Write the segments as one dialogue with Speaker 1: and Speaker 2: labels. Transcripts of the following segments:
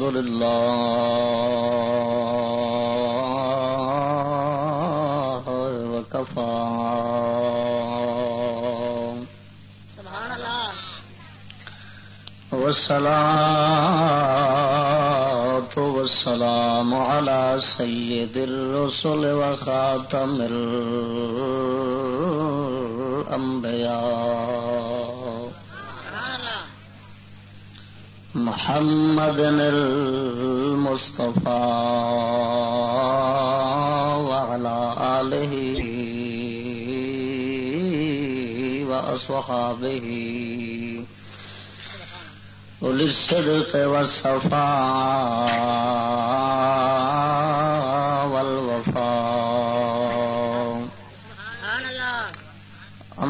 Speaker 1: الحمد لله وكفى
Speaker 2: سبحان الله
Speaker 1: والصلاة والسلام على سيد الرسل وخاتم الأنبياء
Speaker 2: سبحان الله
Speaker 1: محمد المصطفى وعلى آله وأصحابه وللصدق الصدق والصفاء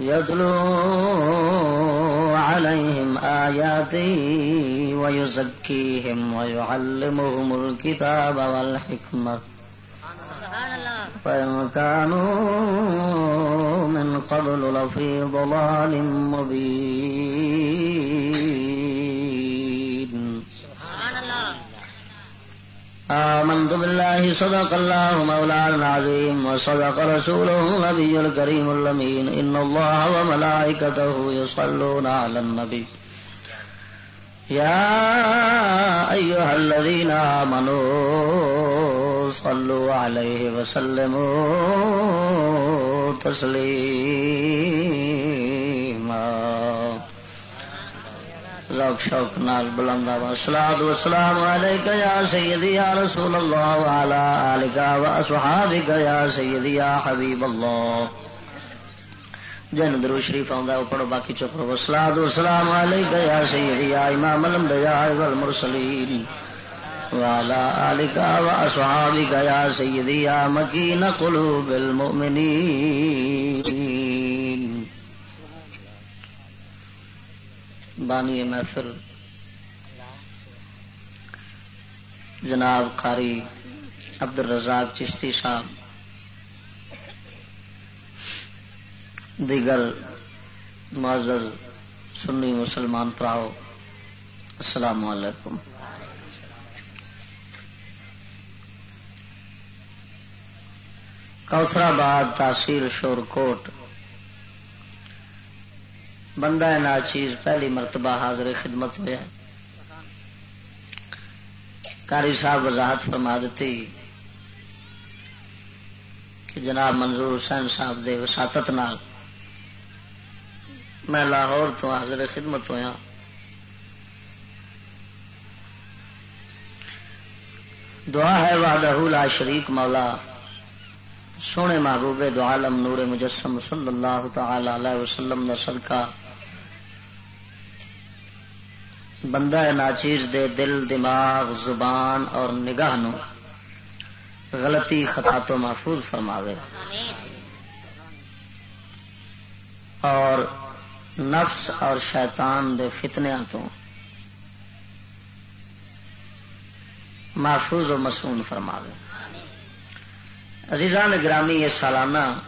Speaker 1: يتلو عليهم آياته ويزكيهم ويعلمهم الكتاب والحكمة فإن كانوا من قبل لفي ضلال مبين
Speaker 2: سبحان الله
Speaker 1: آمنت بالله، صدق الله مولانا العظيم، وصدق رسوله النبي الكريم اللمين إن الله وملائكته يصلون على النبي. يا أيها الذين آمنوا، صلوا عليه وسلموا تسليما. ذوق شوق نال بلند آباد سلاد و سلام علیکہ یا سیدی یا رسول اللہ وعلا آلکہ و اصحابکہ یا سیدی یا حبیب اللہ۔ جن درو شریف آؤں وہ پڑھو باقی چپ رہو۔ سلاد و سلام علیکہ یا سیدی یا امام الانبیاء والمرسلین۔ وعلا آلکہ و اصحابکہ یا سیدی یا مکین قلوب المؤمنین۔ بانی محفل جناب قاری عبد الرزاق چشتی صاحب، دیگر معذر سنی مسلمان پراؤ، السلام علیکم۔ کوسرآباد تحصیل شور کوٹ بندہ ناچیز، پہلی مرتبہ حاضر خدمت ہوا کاری صاحب وضاحت فرما دیتی کہ جناب منظور حسین صاحب دے وساطت نال میں لاہور تو حاضر خدمت ہویا۔ دعا ہے وحدہ لا شریک مولا۔ سونے محبوب دو عالم نور مجسم صلی اللہ تعالی علیہ وسلم دا صدقہ۔ بندہ ناچیز دے دل، دماغ، زبان اور نگاہ نو۔ غلطی خطا تو محفوظ فرماوے۔ اور نفس اور شیطان دے فتنیاں تو محفوظ و مسون فرماوے۔ عزیزان گرامی، یہ سالانہ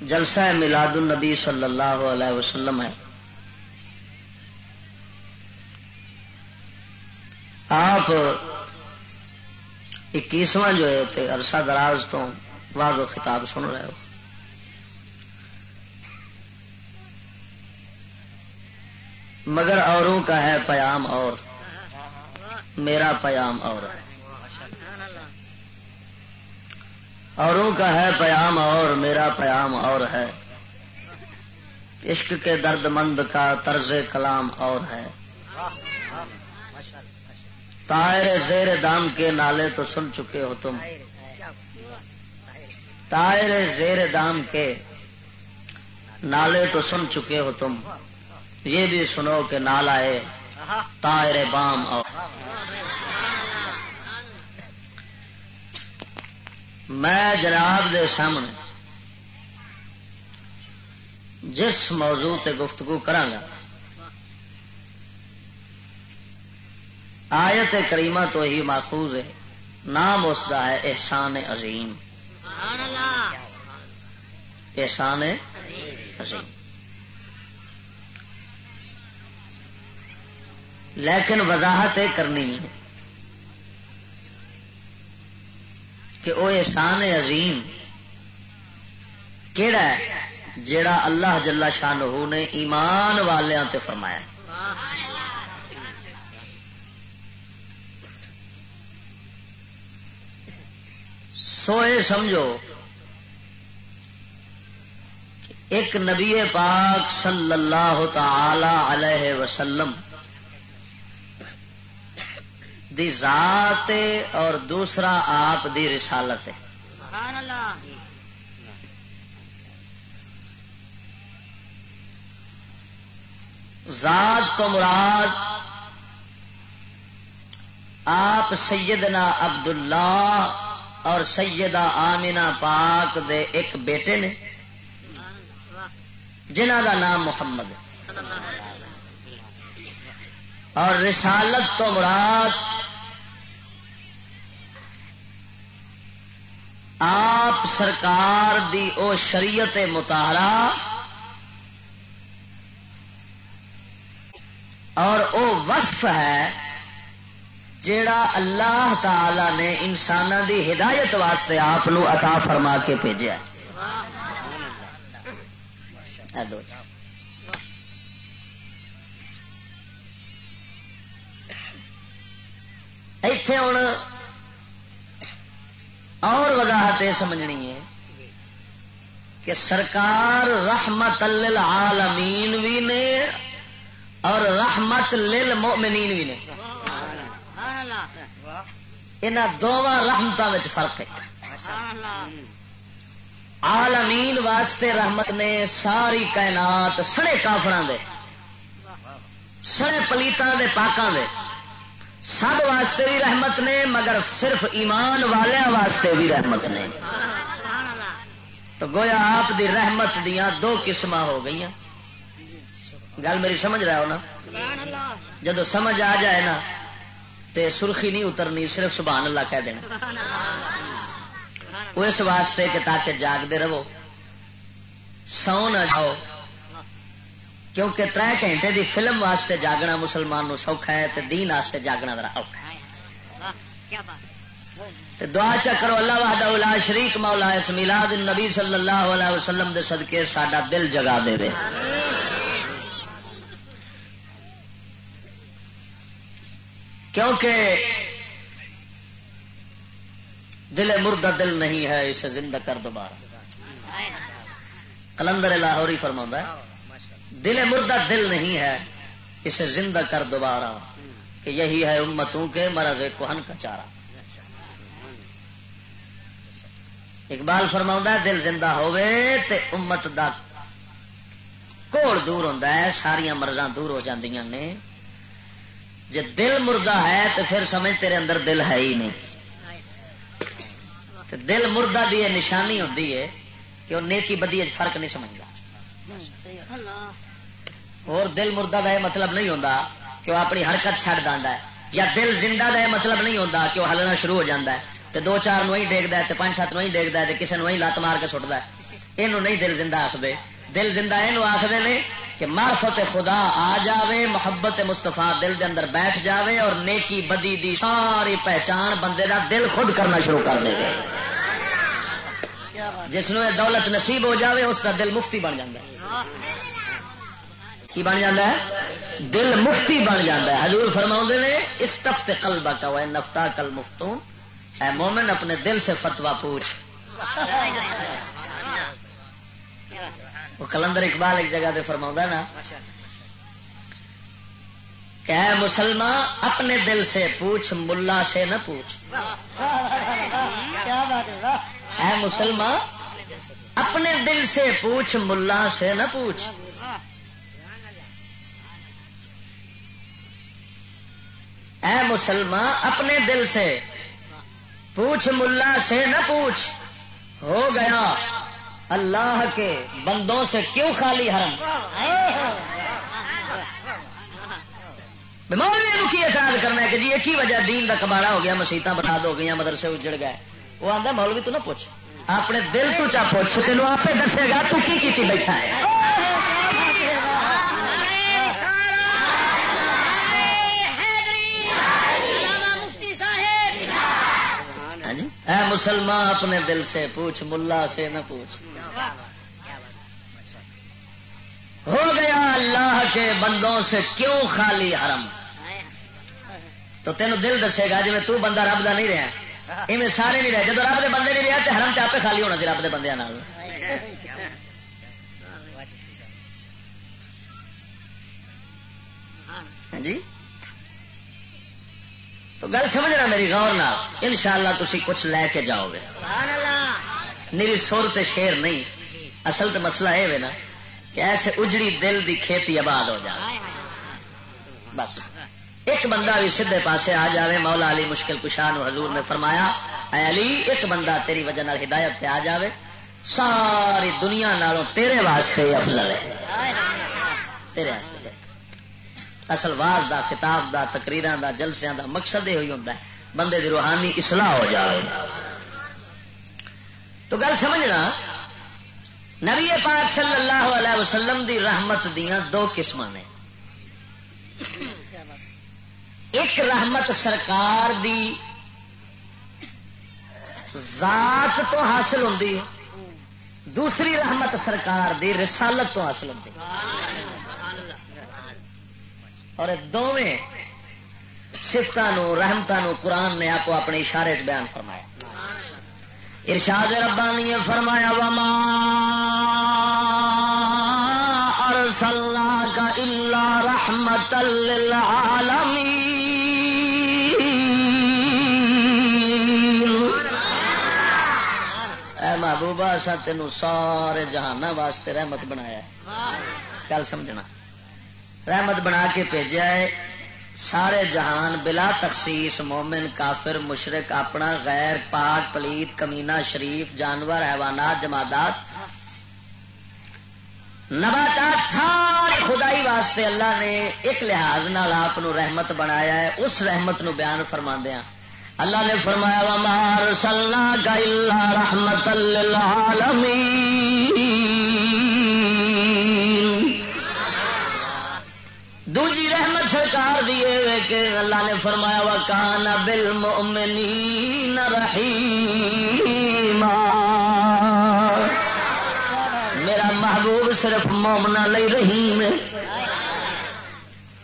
Speaker 1: جلسہ میلاد النبی صلی اللہ علیہ وسلم ہے۔ آپ اکیسواں جو ہے تے عرصہ دراز تو واضح خطاب سن رہے ہو۔ مگر اوروں کا ہے پیام اور، میرا پیام اور۔ ہے اوروں کا ہے پیام اور، میرا پیام اور ہے۔ عشق کے درد مند کا طرز کلام اور ہے۔ تائر زیر دام کے نالے تو سن چکے ہو تم۔ تائر زیر دام کے نالے تو سن چکے ہو تم۔ یہ بھی سنو کہ نالا ہے تائر بام اور۔ میں جناب دے سامنے جس موضوع تے گفتگو کرا آیت کریمہ تو ہی ماخوذ ہے، نام اس کا ہے احسان عظیم۔ احسان عظیم۔ لیکن وضاحت یہ کرنی ہے کہ وہ احسان عظیم کیڑا ہے، جیڑا اللہ جلا شان نے ایمان والوں تے فرمایا۔ سوئے سمجھو ایک نبی پاک صلی اللہ تعالی علیہ وسلم دی ذات اور دوسرا آپ دی رسالت ہے۔ ذات تو مراد آپ سیدنا عبداللہ اور سیدہ آمینہ پاک دے ایک بیٹے نے، جنہ کا نام محمد ہے۔ اور رسالت تو مراد آپ سرکار دی او شریعت متحرہ اور او وصف ہے جیڑا اللہ تعالی نے انسان دی ہدایت واسطے آپ عطا فرما کے بھیجا ہاں ایتھے ہوں اور وضاحت یہ سمجھنی ہے کہ سرکار رحمت للعالمین بھی نے اور رحمت للمؤمنین بھی نے۔ یہاں دونوں رحمتوں فرق ہے۔ عالمین واسطے رحمت نے ساری کائنات سڑے کافر دے، سڑے پلیتوں دے پاکوں دے۔ سب واسطے بھی رحمت نے، مگر صرف ایمان والوں واسطے بھی رحمت نے۔ تو گویا آپ دی رحمت دیا دو قسم ہو گئی گل میری سمجھ رہا ہو نا؟ جب سمجھ آ جائے نا تے سرخی نہیں اترنی، صرف سبحان اللہ کہہ دینا۔ وہ اس واسطے کہ تاکہ جاگتے رہو سو نہ جاؤ، کیونکہ تر گھنٹے دی فلم واسطے جاگنا مسلمان نو سوکھا ہے، تے دین واسطے جاگنا ذرا اوکھا ہے۔ دعا چا کرو، اللہ وحدہ لا شریک مولا، اس میلاد النبی صلی اللہ علیہ وسلم دے صدقے ساڈا دل جگا دے وے۔ کیونکہ دل مردہ دل نہیں ہے، اسے زندہ کر دوبارہ کلندر لاہوری فرما ہے، دل مردہ دل نہیں ہے، اسے زندہ کر دوبارہ کہ یہی ہے امتوں کے مرض کوہن کا چارہ۔ اقبال فرما دل زندہ ہوئے تے امت دا کوڑ دور ہوتا ہے ساریا مرضاں دور ہو جاندیاں نے۔ جی دل مردہ ہے تو پھر سمجھ تیرے اندر دل ہے ہی نہیں۔ دل مردہ دی نشانی ہوتی ہے کہ وہ نیکی بدی فرق نہیں سمجھتا اور دل مردہ کا یہ مطلب نہیں ہوتا کہ وہ اپنی حرکت چڑ ہے، یا دل زندہ کا یہ مطلب نہیں ہوتا کہ وہ ہلنا شروع ہو جاتا ہے۔ تو دو چار نو ہی ڈیگتا ہے پانچ سات نو ہی ڈیگتا ہے کسی نو ہی لت مار کے سٹتا ہے۔ یہ نہیں دل زندہ آخر دل زندہ یہ آخر نے کہ معرفت خدا آ جاوے، محبت مستفا دل دے اندر بیٹھ جاوے اور نیکی بدی دی ساری پہچان بندے دا دل خود کرنا شروع کر دے گا جس نے دولت نصیب ہو جاوے، اس کا دل مفتی بن جاتا ہے۔ کی بن جاتا ہے؟ دل مفتی بن جاتا ہے۔ حضور فرما نے، استفت قلبہ کا وہ نفتا کل مفتون اے مومن اپنے دل سے فتوا پوچھ۔ وہ کلندر اقبال ایک جگہ دے فرما نا، کہ مسلمان، اپنے دل سے پوچھ، ملا سے نہ پوچھ۔ اے مسلمان، اپنے دل سے پوچھ، ملا سے نہ پوچھ۔ اے مسلمان، اپنے دل سے پوچھ، ملا سے نہ پوچھ۔ ہو گیا۔ اللہ کے بندوں سے کیوں خالی حرم؟ مولوی کی اعتراض کرنا ہے کہ جی ایک ہی وجہ دین کا کباڑا ہو گیا مسیطا بنا دو گئی مدرسے اجڑ گئے؟ وہ آتا مولوی تو نہ پوچھ، اپنے دل تو چا پوچھ، تینوں آپ دسے گا، تو کی کیتی بیٹھا ہے
Speaker 2: مفتی صاحب
Speaker 1: ہاں جی اے مسلمان اپنے دل سے پوچھ، ملا سے نہ پوچھ۔ ہو گیا اللہ کے بندوں سے کیوں خالی حرم؟ تو تینوں دل دسے گا جی تو بندہ رب دا نہیں رہا، ایویں سارے نہیں رہے۔ جب رب دے بندے نہیں رہے تو حرم آپ خالی ہونا سی رب دے بندے نال۔ ہاں جی؟ تو گل سمجھنا میری غور نہ ان شاء اللہ تھی کچھ لے کے جاؤ گے۔ میری سر تے شیر نہیں اصل تو مسئلہ یہ نا کہ ایسے اجڑی دل دی کھیتی آباد ہو جائے۔ بس۔ ایک بندہ بھی سیدھے پاسے آ جاوے مولا علی مشکل کشان حضور نے فرمایا اے علی ایک بندہ تیری وجہ نال ہدایت تے آ جاوے۔ ساری دنیا نالوں تیرے واسطے افضل ہے۔ تیرے واسطے۔ اصل واز دا، خطاب دا تقریراں دا، جلسیاں دا، مقصد یہ ہوئی ہوتا ہے، بندے دی روحانی اصلاح ہو جائے۔ تو گل سمجھنا، نبی پاک صلی اللہ علیہ وسلم دی رحمت دیاں دو قسم نے۔ ایک رحمت سرکار دی ذات تو حاصل ہوندی دوسری رحمت سرکار دی رسالت تو حاصل ہوندی اور دونیں سفتوں رحمتوں قرآن نے آپ اپنے اشارے چ بیان فرمایا۔ ارشاد ربانی فرمایا، وما ارسلناک الا رحمت للعالمین اے محبوبہ اسا تینوں سارے جہانہ واسطے رحمت بنایا۔ ہے گل سمجھنا۔ رحمت بنا کے بھیجا ہے۔ سارے جہان بلا تخصیص مومن، کافر، مشرق، اپنا غیر پاک، پلیت کمینا شریف، جانور، حیوانات، جمادات۔ نباتات سارے خدائی واسطے اللہ نے ایک لحاظ نال آپ رحمت بنایا ہے، اس رحمت نو بیان فرما دیا ہاں۔ اللہ نے فرمایا ومار سلنا کا دوجی رحمت سرکار دیے کہ اللہ نے فرمایا وا کان بل مومنی میرا محبوب صرف مومنا لئی رحیم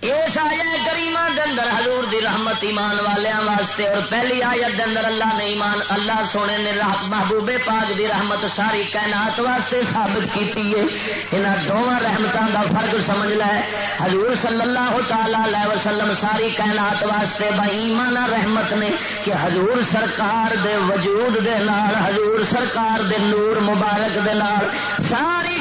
Speaker 1: اس آیا کریمہ اندر، حضور دی رحمت ایمان والوں واسطے، اور پہلی آیت اندر اللہ نے ایمان، اللہ سونے نے محبوبے پاک دی رحمت ساری کائنات واسطے ثابت کیتی ہے۔ انہاں دونوں رحمتوں دا فرق سمجھ لے۔ حضور صلی اللہ تعالی علیہ وسلم ساری کائنات واسطے با ایمان رحمت نے کہ حضور سرکار دے وجود دے نال، حضور سرکار دے نور مبارک دے نال ساری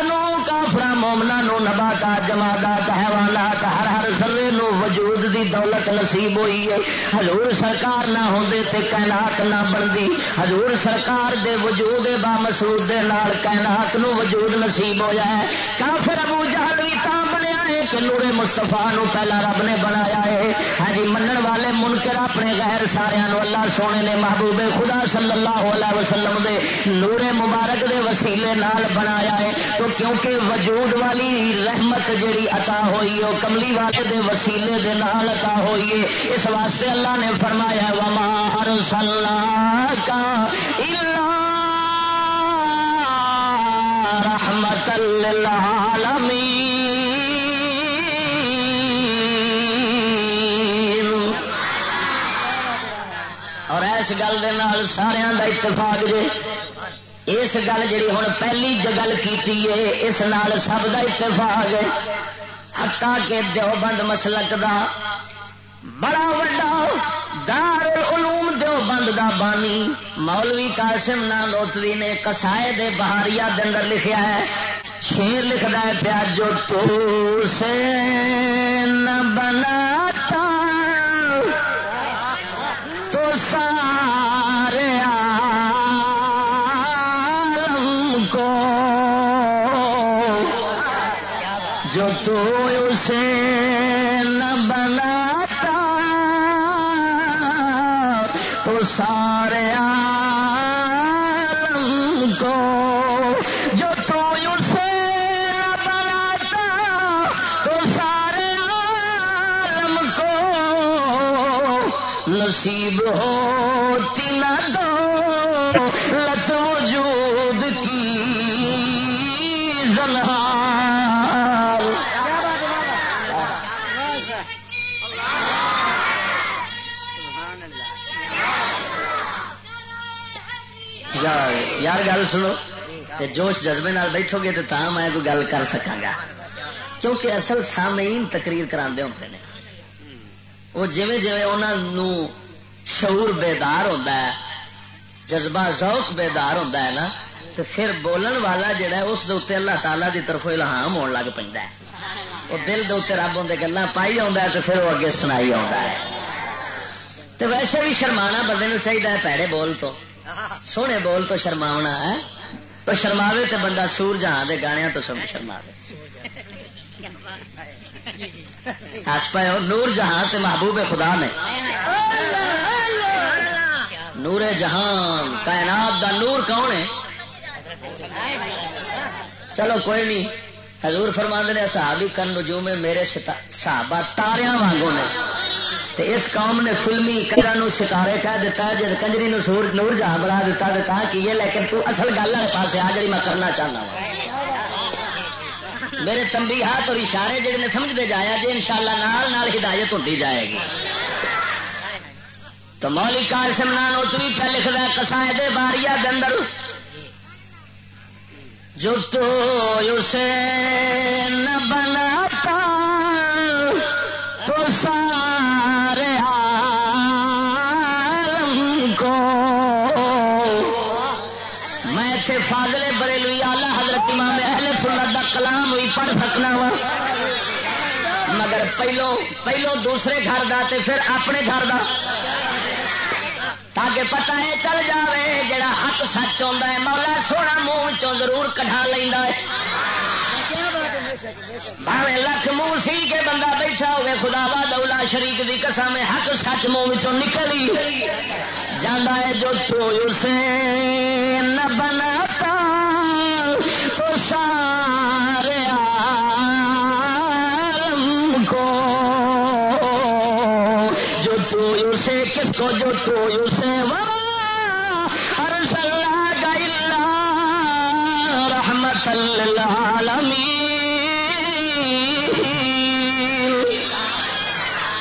Speaker 1: کائنات نو کافرا مومنا نو، نباتات جمادات حیوانات، ہر ہر سرے نو وجود دی دولت نصیب ہوئی ہے۔ حضور سرکار نہ ہوندے تے کائنات نہ بندی حضور سرکار دے وجود با مسعود دے نال کائنات نو وجود نصیب ہویا ہے۔ کافر ابو جہل بھی تاں بنیا ہے کہ نور نو پہلا رب نے بنایا ہے۔ ہاں جی منن والے منکر اپنے غیر سارے اللہ سونے نے محبوب خدا صلی اللہ علیہ وسلم دے نور مبارک دے وسیلے نال بنایا ہے۔ تو کیونکہ وجود والی رحمت جڑی عطا ہوئی ہے کملی والے دے وسیلے دے نال عطا ہوئی ہے۔ اس واسطے اللہ نے فرمایا، وما ارسلناک الا رحمت للعالمین اور اس گل دے نال سارے دا اتفاق جے، اس گل جی ہوں پہلی گل کی اس نال سب کا اتفاق ہے۔ ہتا کہ دیوبند مسلک دا بڑا وڈا دار العلوم دیوبند دا بانی مولوی قاسم نالوتوی نے کسائے دے بہاریا دے اندر لکھیا ہے۔ شیر لکھدا ہے پیا جو تو سے نہ بناتا سوسا ہوتی نہ دو لت وجود کی زنہار یار یار گل سنو جوش جذبے نال بیٹھو گے تو تاں میں کوئی گل کر سکاں گا۔ کیونکہ اصل سامعین تقریر کراندے ہوندے نے۔ وہ جویں جویں انہاں نو شعور بیدار ہوتا ہے، جذبہ ذوق بیدار ہوتا ہے نا، تو پھر بولن والا جڑا ہے، اس دے اتنے اللہ تعالیٰ دی طرف الہام ہون لگ پہ وہ دل دے اتنے رب ہوں گلا پائی آتا ہے، تو پھر وہ اگے سنائی آتا ہے۔ تو ویسے بھی شرمانا بندے نو چاہیے پیڑے بول تو، سونے بول تو شرماونا ہے۔ تو شرماوے تو بندہ سور جہاں دے گانے تو سب شرما ہس پائے نور جہاں تے محبوب خدا نے۔ نور جہان، کائنات دا نور کون ہے؟ چلو کوئی نہیں۔ حضور فرما نے، صحابی کن نجوم میرے صحابہ تاریاں وانگو نے۔ تے اس قوم نے فلمی کنجر نو سکارے کہہ دیتا ہے جب کنجری نور جہاں بنا دیتا ہے کی ہے لیکن تو اصل گل والے پاس آ جڑی میں کرنا چاہنا ہوں میرے تمبی ہاتھ اور اشارے جڑے نے سمجھتے جایا جی انشاءاللہ نال نال ہدایت ہوتی جائے گی۔ تو مولی کار سمنان نوتری پہ لکھ دیا کسائے باریا دندر جو تو اسے نہ بنا پہلو پہلو دوسرے گھر دا تے پھر اپنے گھر دا۔ تاکہ پتہ ہے چل جاوے جڑا حق سچ ہوتا ہے، مولا سونا منہ ضرور کٹا لینا ہے۔ بھاوے لکھ منہ سی کے بندہ بیٹھا ہوگا خدا وا دولا شریک دی قسم حق سچ منہ نکلی۔ جانا ہے جو تو اسے نہ بناتا جو تو اسے ورا ارسل گا رحمت للعالمین۔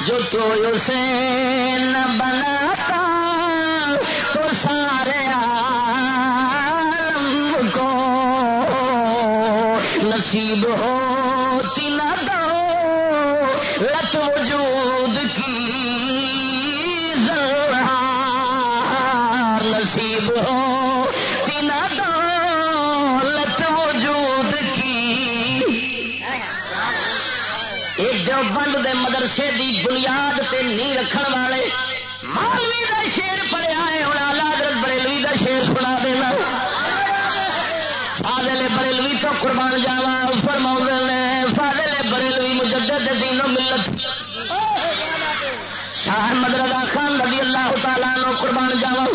Speaker 1: جو تو اسے نہ بناتا تو سارے عالم کو نصیب ہوتی مدرسے دی بنیاد تے نہیں رکھن والے مالوی دا شیر پڑیا ہے ہوں آلہ حضرت بریلوی دا شیر سنا دینا فاضل بریلوی تو قربان جاوا فرما نے فاضل بریلوی مجدد دین و ملت۔ شاہ مدردا خان رضی اللہ تعالیٰ نو قربان جاوا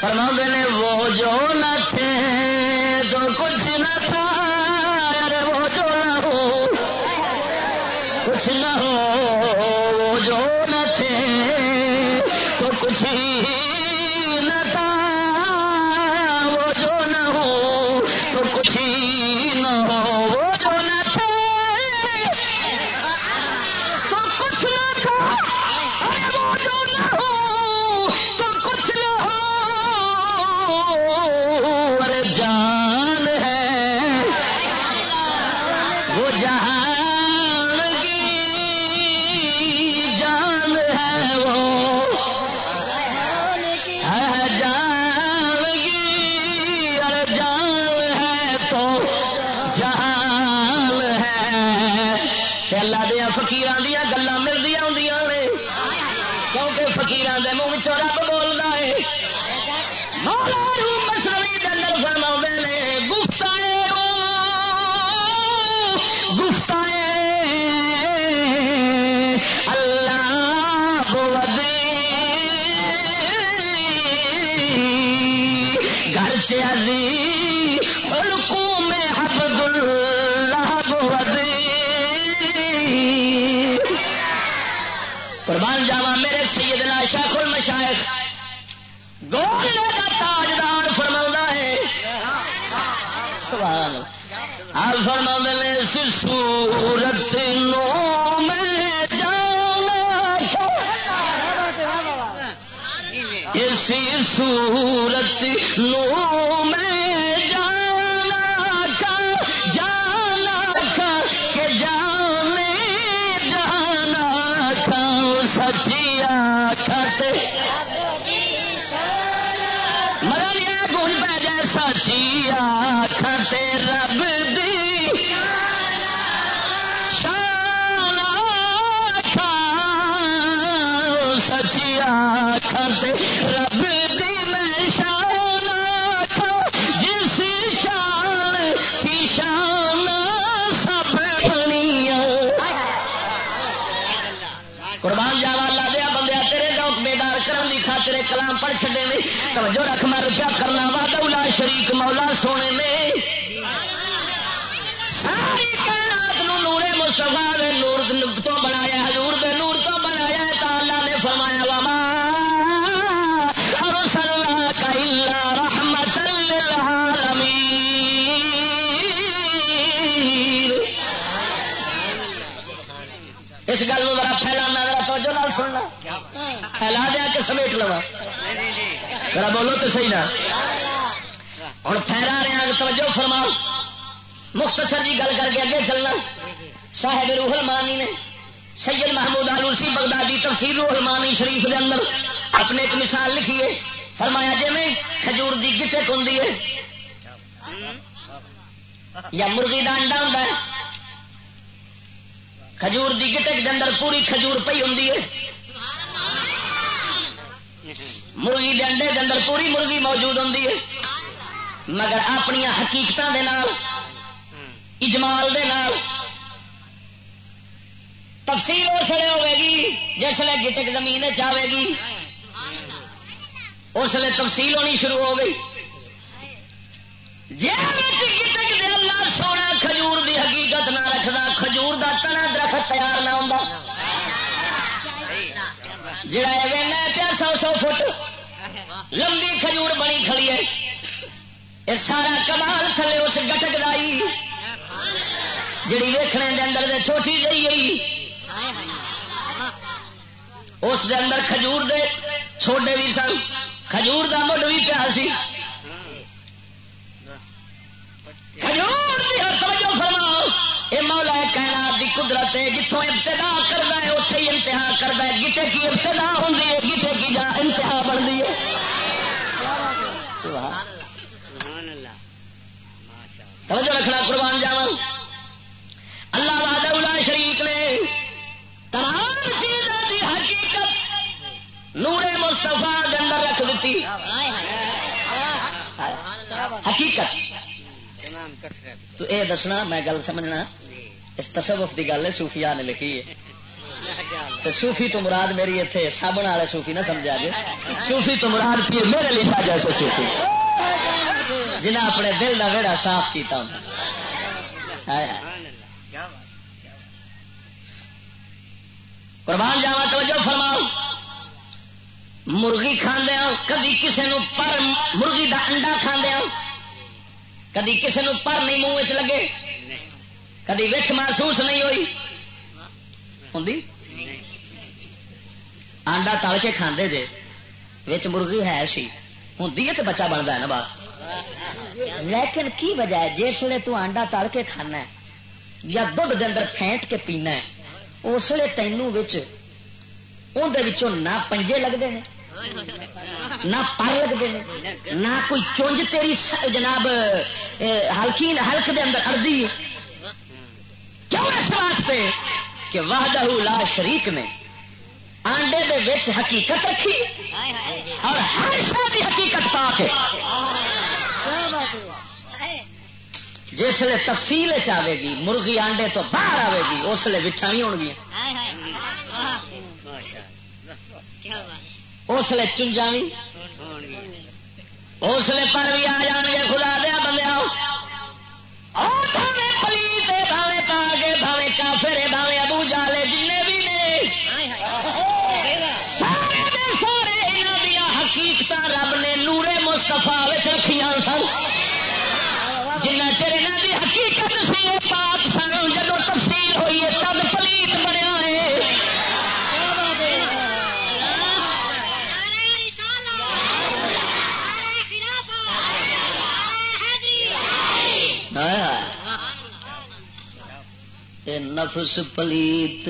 Speaker 1: فرما نے وہ جو نہ تھے تو کچھ نہ تھا وہ جو نہ ہو، کچھ نہ ہو توجہ رکھ، میں روپیہ کرنا وعدہ الا شریک مولا سونے نے۔ ساری کائنات نو نور مصطفیٰ دے نور تو بنایا، حضور دے نور تو بنایا ہے، تا اللہ نے فرمایا، وما ارسلناک الا رحمتا للعالمین اس گل کو ذرا پھیلانا، ذرا توجہ نال سننا۔ پھیلا دیا کہ سمیٹ لوا ذرا بولو تو صحیح نا۔ ہوں پھیلا رہا توجہ فرماؤ۔ مختصر جی گل کر کے اگے چلنا۔ صاحب روح المانی نے سید محمود آلوسی بغدادی تفسیر روح المانی شریف کے اندر اپنے ایک مثال لکھی ہے۔ فرمایا جی میں کھجور دی گٹک ہوں یا مرغی کا انڈا ہوں کھجور دی گٹک کے اندر پوری کھجور پی ہوں مرغی کے انڈے کے اندر پوری مرغی موجود ہوں مگر اپنی حقیقت دے نال، اجمال دے نال تفصیل اس لیے ہوے گی، جس لیے گٹک زمین چاہے گی۔ اس لیے تفصیل ہونی شروع ہو گئی۔ جی گٹک دے اللہ سونا کھجور دی حقیقت نہ رکھدا، کھجور دا تنا درخت تیار نہ ہوندا۔ جڑا ایویں پیا سو سو فٹ لمبی کھجور بنی کھڑی ہے۔ یہ سارا کمال تھلے اس گٹک دائی جڑی ویکھنے دے اندر دے چھوٹی جی گئی اس دے اندر کھجور دے چھوٹے بھی سن۔ کھجور دا مڈ بھی پیا سی۔ کھجور دی یہ مولا کائنات دی قدرت ہے جتوں ابتدا کرتا ہے اتنے ہی انتہا کرتا ہے گٹے کی ابتدا ہوتی ہے کی جا انتہا بنتی ہے توجہ رکھنا، قربان جاوا اللہ واد شریف نے تمام چیزوں کی حقیقت نورے مستفا اندر رکھ دیتی حقیقت۔ تو اے دسنا میں گل سمجھنا۔ اس تصوف کی گل ہے صوفیاء نے لکھی ہے۔ تو صوفی تو مراد میری اتنے سابن والے صوفی نہ سمجھا جائے۔ صوفی تو مراد کی میرے لکھا جیسے صوفی۔ جنہیں اپنے دل کا ویڑا صاف کیتا ہوں قربان جاوا توجہ فرماؤ۔ مرغی کھانے کدی کسی پر مرغی کا انڈا کھانے کدی کسی پر نہیں منہ لگے؟ کدی وچ محسوس نہیں ہوئی؟ ہوں آنڈا تل کے کھانے جے، وچ مرغی ہے سی ہوں تو بچہ بنتا ہے نا بات لیکن کی وجہ ہے؟ جس ویلے تو آنڈا تل کے کھانا ہے، یا دھد دے اندر پھینٹ کے پینا ہے، اس لیے تینوں اندر نہ پنجے لگتے ہیں نہ پر لگتے ہیں، نہ کوئی چونج تیری جناب ہلکی ہلک دے اندر اردی کیوں اس واسطے کہ وحدہ لا شریک نے آنڈے دے وچ حقیقت رکھی اور ہر شاید حقیقت پا کے جس لیے تفصیل چاہے گی، مرغی آنڈے تو باہر آئے گی، اس لیے بٹھا بھی ہو گیا اس لیے چنجا بھی اس لیے پر بھی آ جان گے خدا دیا بندے پلیت بھاوے پا کے بھاوے کافرے بھاوے ابو جالے جن بھی نے۔ سارے سارے یہاں دیا حقیقت رب نے نورے مستفا رکھیا سن۔ جنہ چر یہاں کی حقیقت نفس پلیت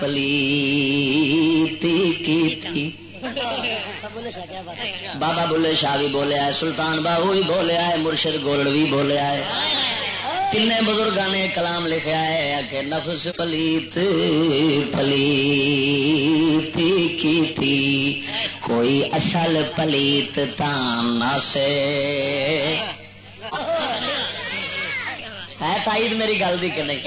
Speaker 1: پلیت کی تھی بابا بلے شاہ بھی بولیا ہے، سلطان بابو بھی بولیا ہے، مرشد گولڑ بھی بولیا ہے۔ تین بزرگ نے کلام لکھا ہے کہ نفس پلیت پلیت کی تھی کوئی اصل پلیت تام سے۔ ہے تائید میری گل دی کہ نہیں؟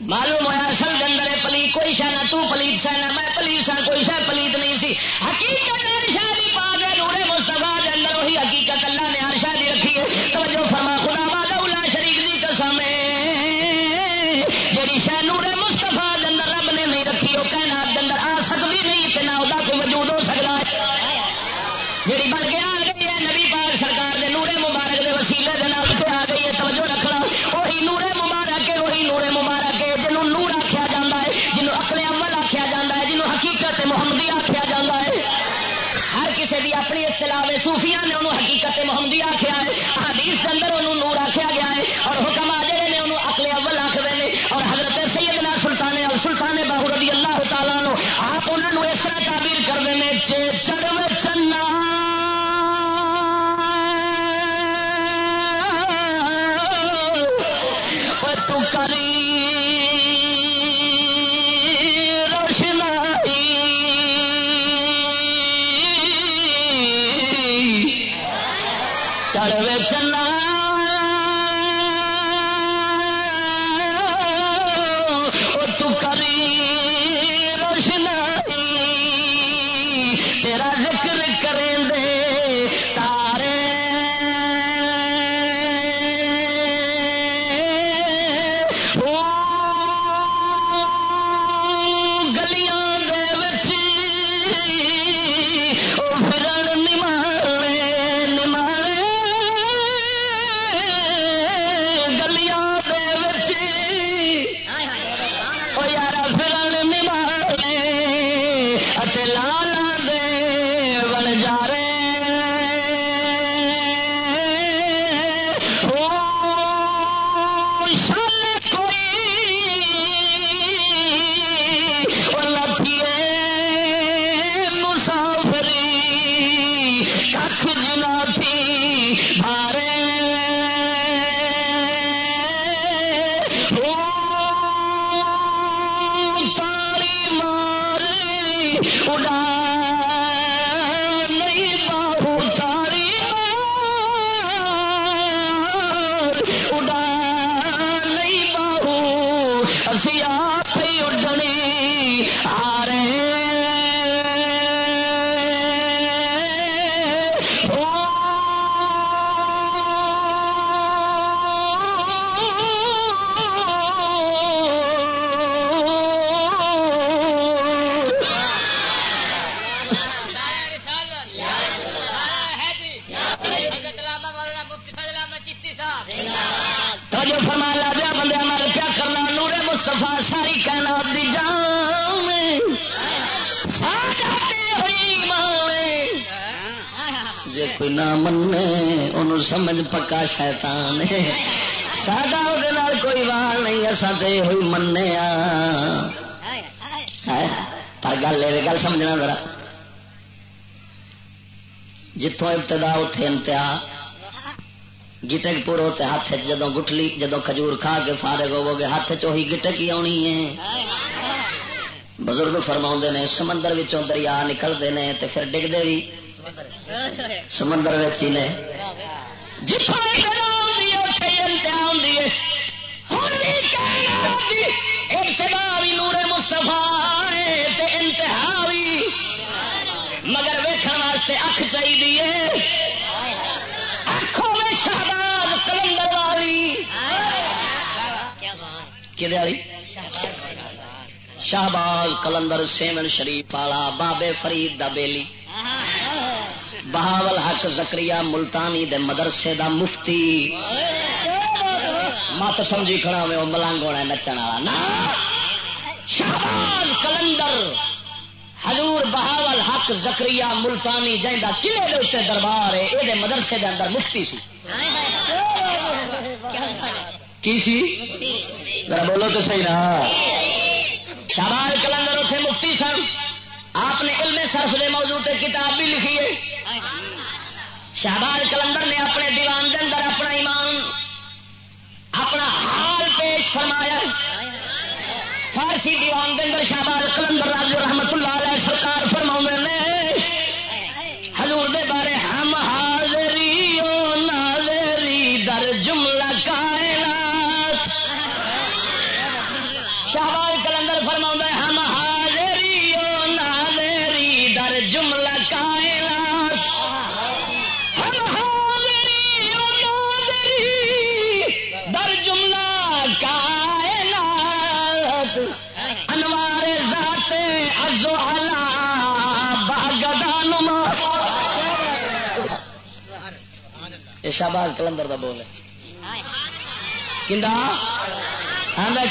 Speaker 1: معلوم ہوا اصل گندر پلی کوئی شہ نہ تو پلیت سہ نہ میں پلیت سا کوئی شہ پلیت نہیں سی۔ حقیقت شاہ جی بھی پا گیا نورے مستفا کے اندر وہی حقیقت اللہ نے ہر شاہ رکھی ہے۔ توجہ فرما اصطلاح صوفیاء نے انہوں حقیقت محمدی آخیا ہے، حدیث کے اندر انہوں نور آخیا گیا ہے، اور حکم آ جڑے نے انہوں اکلے اول آخر نے، اور حضرت سیدنا سلطان اور سلطان باہو رضی اللہ تعالیٰ آپ انہوں نے اس طرح تعبیر کرتے ہیں چے چڑھ شیطان ہے۔ ساڈا وہ کوئی وال نہیں اصا تو ہوئی منے پر گل یہ گل سمجھنا ذرا۔ جتوں ابتدا اتے انتہا۔ گٹک پور ہوتے ہاتھ جدو گٹلی جدو کھجور کھا کے فارغ ہوو گے ہاتھ چوہی گٹک ہی آنی ہے۔ بزرگ فرما نے، سمندر دریا نکلتے ہیں تو پھر ڈگتے بھی سمندر ہی نے۔ نورے مستفا انتہا بھی مگر ویکن واسطے اکھ چاہیے اکھوں میں شہباز کلندر والی؟ کہ شہباز کلندر سیمن شریف والا بابے فرید دا بیلی۔ بہاول حق زکری ملتانی دے مدرسے دا مفتی۔ مت سمجھی کھڑا میں وہ ملنگ ہونا نچن والا۔ شہباز کلندر۔ حضور بہاول حق زکری ملتانی جہاں قلعے کے اتنے دربار ہے یہ مدرسے دے اندر مفتی سی۔ کی سی؟ بولو تو صحیح نا۔ شہباز کلندر اتنے مفتی سن۔ آپ نے علم صرف دے موضوع تے کتاب بھی لکھی ہے۔ شہباز کلندر نے اپنے دیوان کے اندر اپنا ایمان، اپنا حال پیش فرمایا۔ فارسی دیوان کے اندر شہباز کلندر راجو رحمت اللہ علیہ سرکار فرما نے شہباز کلندر کا بول ہے۔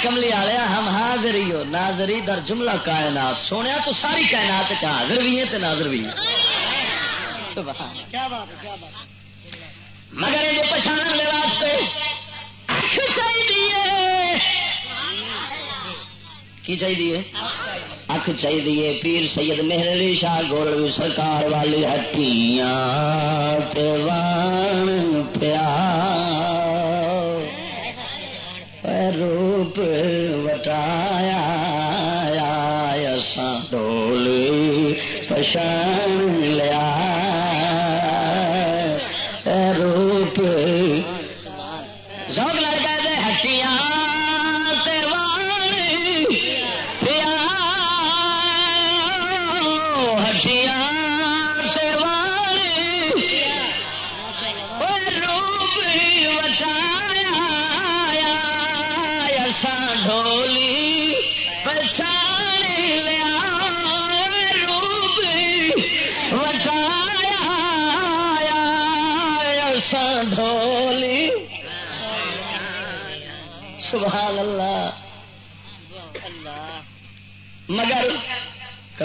Speaker 1: کملی والے ہم حاضر ہی ہو، ناظری در جملہ کائنات۔ سونے تو ساری کائنات حاضر بھی ہیں ناظر بھی ہیں۔ مگر یہ پچھاڑ واسطے چاہیے کی چاہیے اکھ چاہیے پیر سید مہر علی شاہ گول سرکار والی ہٹیاں وان پیا روپ وٹایا ڈولی پشان لیا۔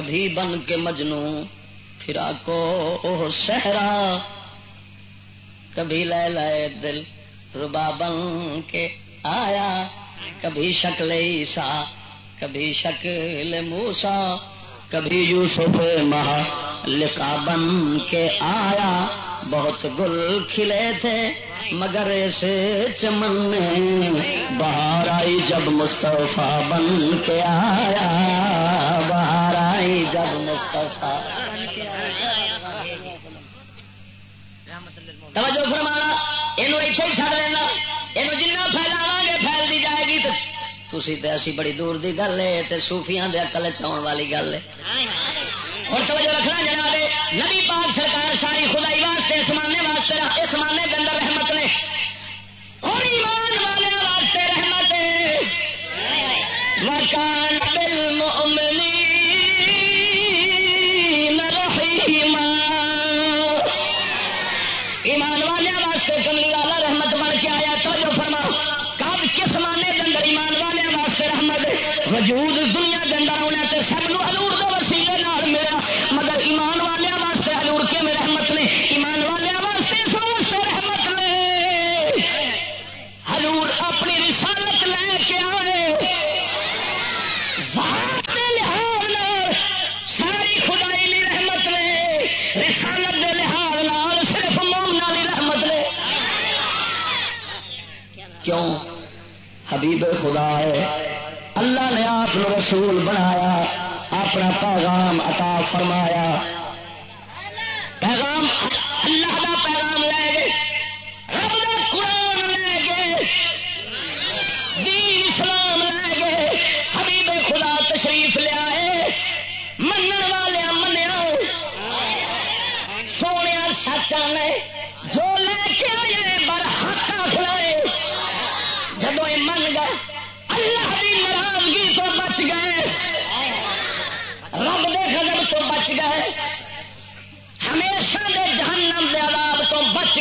Speaker 1: کبھی بن کے مجنو پھرا کو سہرا کبھی لے لائے دل ربا بن کے آیا، کبھی شکل عیسا کبھی شکل موسا کبھی یوسف مہا لکا بن کے آیا۔ بہت گل کھلے تھے مگر ایسے چمن میں باہر آئی جب مصطفیٰ بن کے آیا باہر آئی جب مصطفیٰ توجہ فرمانا یہ اتنے ہی چڑھ لینا۔ یہ جنا پھیلاو گے پھیل دی جائے گی تو تھی تو اسی بڑی دور دی گل ہے تو سوفیاں دے اکل چاؤن والی گل ہے اور توجہ رکھنا جناب، نبی پاک سرکار ساری خدائی واسطے اسمانے واسطے اسمانے کے اندر رحمت نے۔ اور ایمان والے واسطے رحمت مکان حبیب خدا ہے۔ اللہ نے آپ رسول بنایا اپنا پیغام عطا فرمایا۔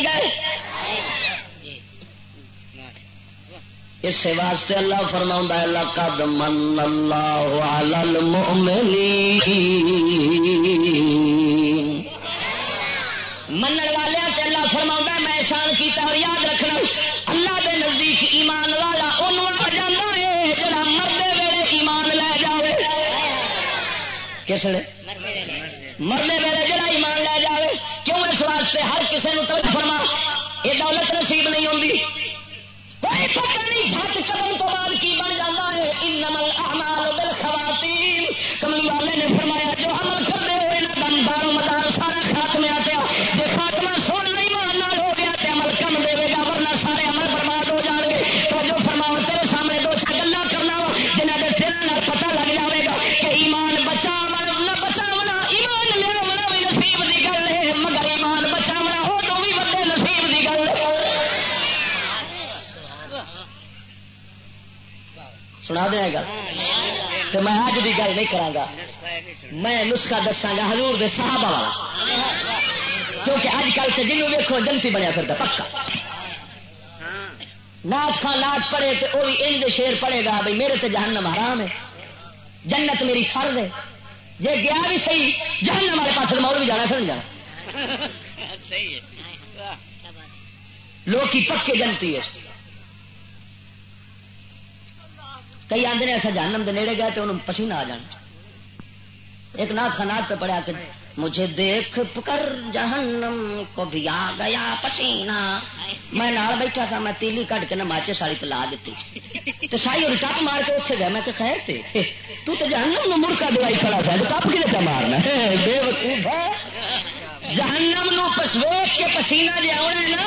Speaker 1: بچ گئے۔ اس واسطے اللہ فرما اللہ قد من اللہ علی المؤمنین۔ منن والے تے اللہ فرما میں احسان کیتا اور یاد رکھنا، اللہ دے نزدیک ایمان والا انہوں آ جانا ہے، جڑا مردے ویلے ایمان لے جاوے۔ کس نے مرنے ویلے۔ واسطے ہر کسی نے طلب فرما، یہ دولت نصیب نہیں ہوتی کوئی پتہ نہیں، جھٹ قدم تو بعد کی بن جاتا ہے؟ انما الاعمال خواتین کمل والے نے فرمایا، جو عمل نہیں کرا میں نسخہ دساگا ہزور دے صحابہ والا۔ کیونکہ اج کل تو جنوب ویکو جنتی بنیا پھر پکا۔ ناچ خان ناچ پڑے تو وہ بھی ان شیر پڑے گا بھائی میرے تو جہنم حرام ہے۔ جنت میری فرض ہے۔ جی گیا بھی صحیح جہنم والے پاس مول بھی جانا سر جانا لوگ پکے جنتی ہے۔ کئی آدھے نے ایسا جہنم دے نیڑے گئے تو انہوں پسینہ آ جانا ایک نات خنات پہ پڑھا کہ مجھے دیکھ کر جہنم کو بھی آ گیا پسینہ۔ میں نال بیٹھا تھا، میں تیلی کٹ کے نہ ماچے ساری تلا دیتی۔ تو سائی اور ٹپ مار کے اتنے گئے۔ میں کہ خیر تھے تو تو جہنم نو مڑکا دوائی کھڑا تھا ٹپ کے پہ مارنا بے وقوف ہے۔ جہنم نو پس ویک کے پسینہ جی آنا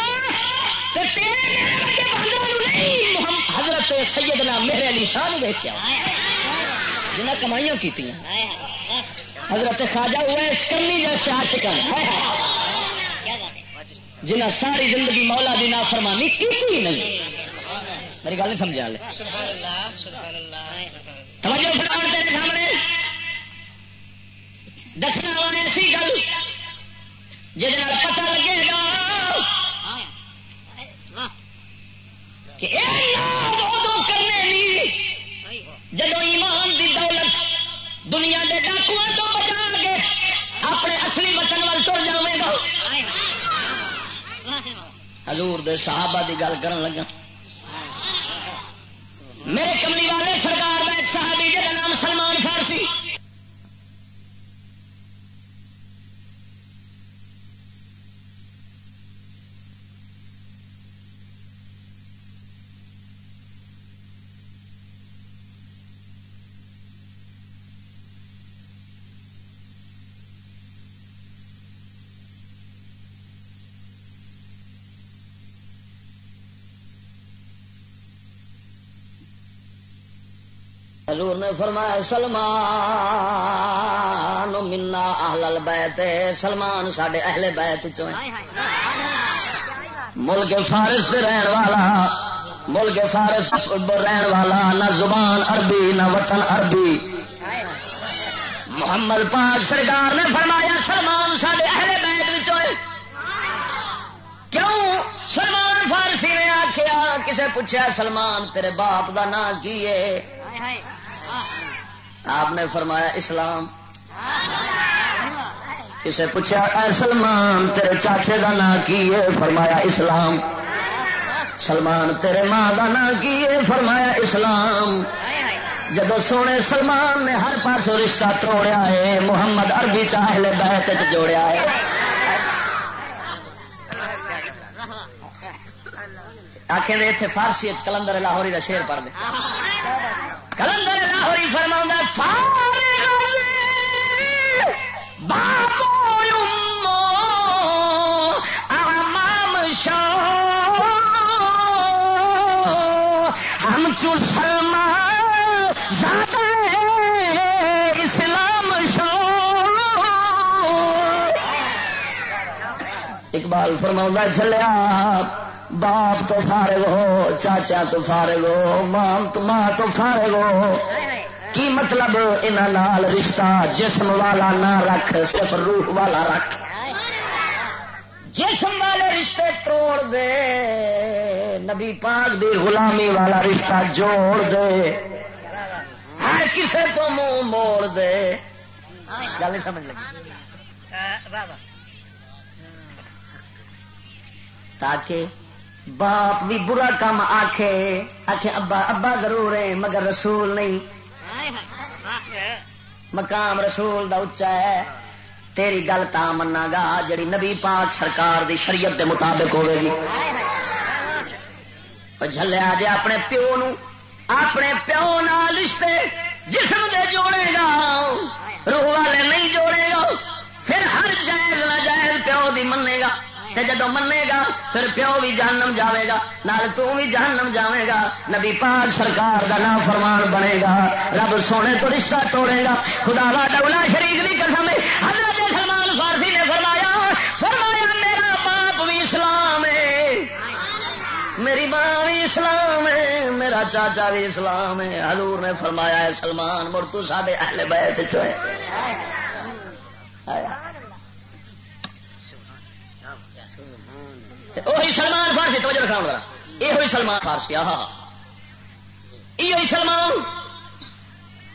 Speaker 1: ہے نا تو نہیں حضرت سیدنا میرے علی شاہ دیکھ کے جنہیں کمائیاں کی حضرت خواجہ ہوا اس کرنی جیسے عاشقان جنہیں ساری زندگی مولا دی نافرمانی کی ہی نہیں۔ میری گل نہیں سمجھا لے توجہ فرمان تیرے سامنے۔ دسنا والا ایسی گل جہد پتہ لگے گا کہ کرنے لی جدو ایمان دی دولت دنیا کے ڈاکو تو بچا کے اپنے اصلی وطن وال تر جائے گا۔ حضور دے صحابہ دی گل کرن لگا میرے کملی والے سرکار کا ایک صحابی جہاں نام سلمان فارسی۔ حضور نے فرمایا، سلمان، منا اہل البیت، سلمان ساڈے اہل بیت چ ملک فارس سے رہن والا، ملک فارس رہن والا، نہ زبان عربی، نہ وطن عربی۔ محمد پاک سرکار نے فرمایا، سلمان ساڈے اہل بیت کیوں؟ سلمان فارسی نے آخیا کسے پوچھا سلمان تیرے باپ دا نام کی ہے؟ آپ نے فرمایا اسلام. کسے پوچھا اے سلمان تیرے چاچے کا نام کی ہے؟ فرمایا اسلام. سلمان تیرے ماں کا نام کی ہے؟ فرمایا اسلام. جب سونے سلمان نے ہر پاس رشتہ توڑیا ہے محمد عربی چاہلے بیت جوڑیا ہے۔ آخر اتنے فارسی کلندر لاہوری کا شیر پڑھ دے۔ کلندر لاہوری فرما فارغ ہم چو سلمان زیادہ اسلام شو اقبال فرما چلیا باپ تو فارغ ہو چاچا تو فارغ ہو ماں تو ماں تو فارغ ہو۔ کی مطلب انہوں رشتہ؟ جسم والا نہ رکھ صرف روح والا رکھ۔ جسم والے رشتے توڑ دے۔ نبی پاک دی غلامی والا رشتہ جوڑ دے۔ ہر کسے تو منہ موڑ دے۔ گل سمجھ لگی؟ تاکہ باپ بھی برا کام آکھے آکھے، ابا ابا ضرور ہے مگر رسول نہیں۔ مقام رسول دا اچا ہے۔ تیری گل تا منا گا، جڑی نبی پاک سرکار دی شریعت دے مطابق ہوے گی۔ جلیا جی اپنے پیو نو، اپنے پیو نال رشتے جسم دے جوڑے گا۔ روح والے نہیں جوڑے گا، پھر ہر جائز ناجائز پیو دی منے گا۔ تے جدو منے گا، پھر پیو بھی جہنم جاوے گا، نال تو بھی جہنم جاوے گا۔ نبی پاک سرکار دا نام فرمان بنے گا۔ رب سونے تو رشتہ توڑے گا۔ خدا وا ڈولا شریف کی قسم ہے۔ حضرت سلمان فارسی نے فرمایا فرمایا، میرا باپ بھی اسلام ہے۔ میری ماں بھی اسلام ہے۔ میرا چاچا بھی اسلام ہے۔ حضور نے فرمایا ہے سلمان، مڑ تو سارے اہل بیت چوئے وہی سلمان فارسی توجہ رکھنا ذرا۔ یہ سلمان فارسی ہاں یہ سلمان۔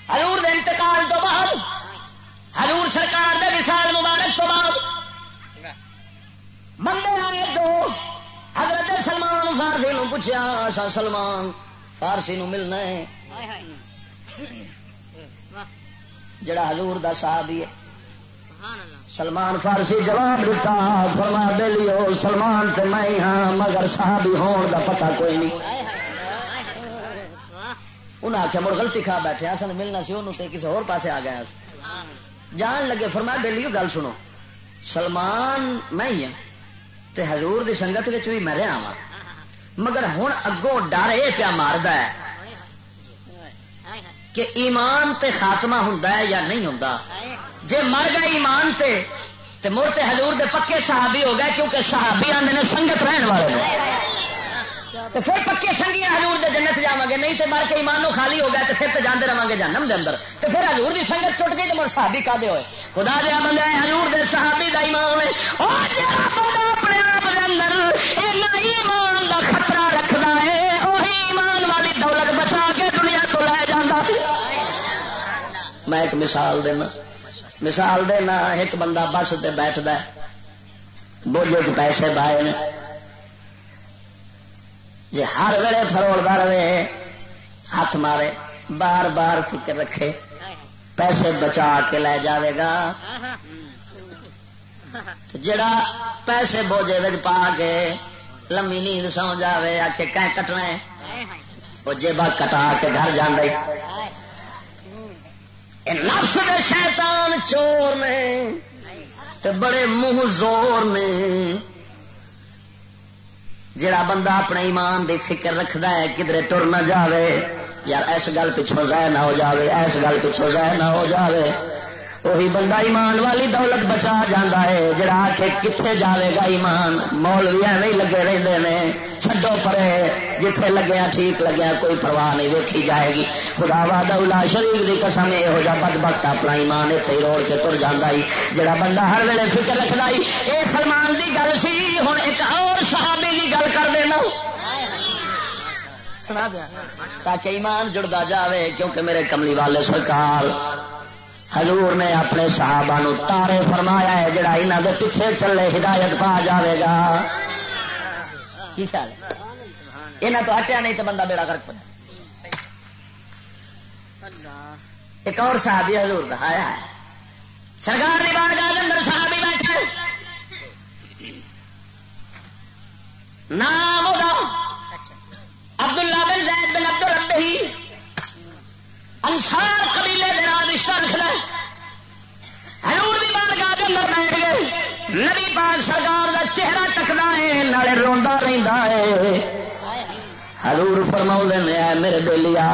Speaker 1: حضور دے انتقال تو بعد حضور سرکار دے وصال مبارک تو بعد۔ بندے آئے دو حضرت سلمان فارسی نو پوچھا سا سلمان فارسی نو ملنا ہے؟ جڑا حضور دا صحابی ہے۔ سلمان فارسی جواب دیتا فرما دے لیو، سلمان تو میں ہاں مگر صحابی ہون دا پتہ کوئی نہیں۔ انہیں آخیا مڑ غلطی کھا بیٹھے اصل ملنا سی، انہوں تے کسی اور پاسے آ گیا جان لگے، فرما دے گل سنو۔ سلمان میں ہی ہوں تے حضور دی سنگت وچ بھی میں رہا وا مگر ہوں اگوں ڈر یہ پیا مارد ہے کہ ایمان تے خاتمہ ہوں یا نہیں ہوں جے مر گئے ایمان تے تے مڑ تے حضور دے پکے صحابی ہو گئے کیونکہ صحابی آدھے نے سنگت رہن والے تو پھر پکے سنگیاں حضور دے جنت جا گے، نہیں تے مر کے ایمانوں خالی ہو گئے تو پھر تو جانے رہے گے جنم دے اندر۔ تو پھر حضور دی سنگت چھٹ گئی تو مڑ صحابی کا ہوئے۔ خدا دیا بندہ ہے حضور دے صحابی دا ایمان ہے اور جہاں بندہ اپنے آپ دے اندر ایمان دا خطرہ رکھدا ہے وہی ایمان والی دولت بچا کے دنیا کو لے جانا میں ایک مثال دینا۔ مثال دینا ایک بندہ بس سے بیٹھ بوجھے چ پیسے پائے جی ہر ویلے فروڑتا رہے، ہاتھ مارے، بار بار فکر رکھے، پیسے بچا کے لے جاوے گا۔ جڑا پیسے بوجھے پا کے لمبی نیند سو جائے آ کے کٹنا وہ جیبا کٹا کے گھر جانا نفس دے شیطان چور نے تے بڑے منہ زور نے۔ جڑا بندہ اپنے ایمان دی فکر رکھدا ہے کدھر ٹر نہ جاوے، یار ایس گل پچھو ضائع نہ ہو جاوے، ایس گل پچھو ضائع نہ ہو جاوے۔ وہی بندہ ایمان والی دولت بچا جانا ہے، جڑا آ کے کتنے جاوے گا ایمان؟ مول بھی ایویں لگے رہتے ہیں چھڈو پرے، جتھے لگیا ٹھیک لگیا کوئی پرواہ نہیں ویکھی جائے گی۔ خدا وا دولا شریف کی قسم یہ بد بخت اپنا ایمان اتنے روڑ کے تر جانا ہی، جڑا بندہ ہر ویلے فکر رکھتا ہی۔ یہ سلمان کی گل سی ہوں ایک اور صحابی کی گل کر دینا۔ سنا دیا، تاکہ ایمان جڑتا جاوے، کیونکہ میرے کملی والے سرکار حضور نے اپنے صحابہ نو تارے فرمایا ہے، جڑا یہاں دے پیچھے چلے ہدایت پا جاوے گا۔ کی خیال یہاں تو ہٹیا نہیں تو بندہ بیڑا کر پڑا ایک اور صحابی حضور دا آیا ہے۔ سرکار نے بار گاہ اندر صحابی بیٹھے نام ہوگا عبداللہ بن زید بن عبد الربی انسار قبیلے کے نام رشتہ رکھنا ہرور بھی بار نبی پاک سرکار کا چہرہ ٹکنا ہے، نالے روا ہے۔ ہرور فرما نے میرے بلیا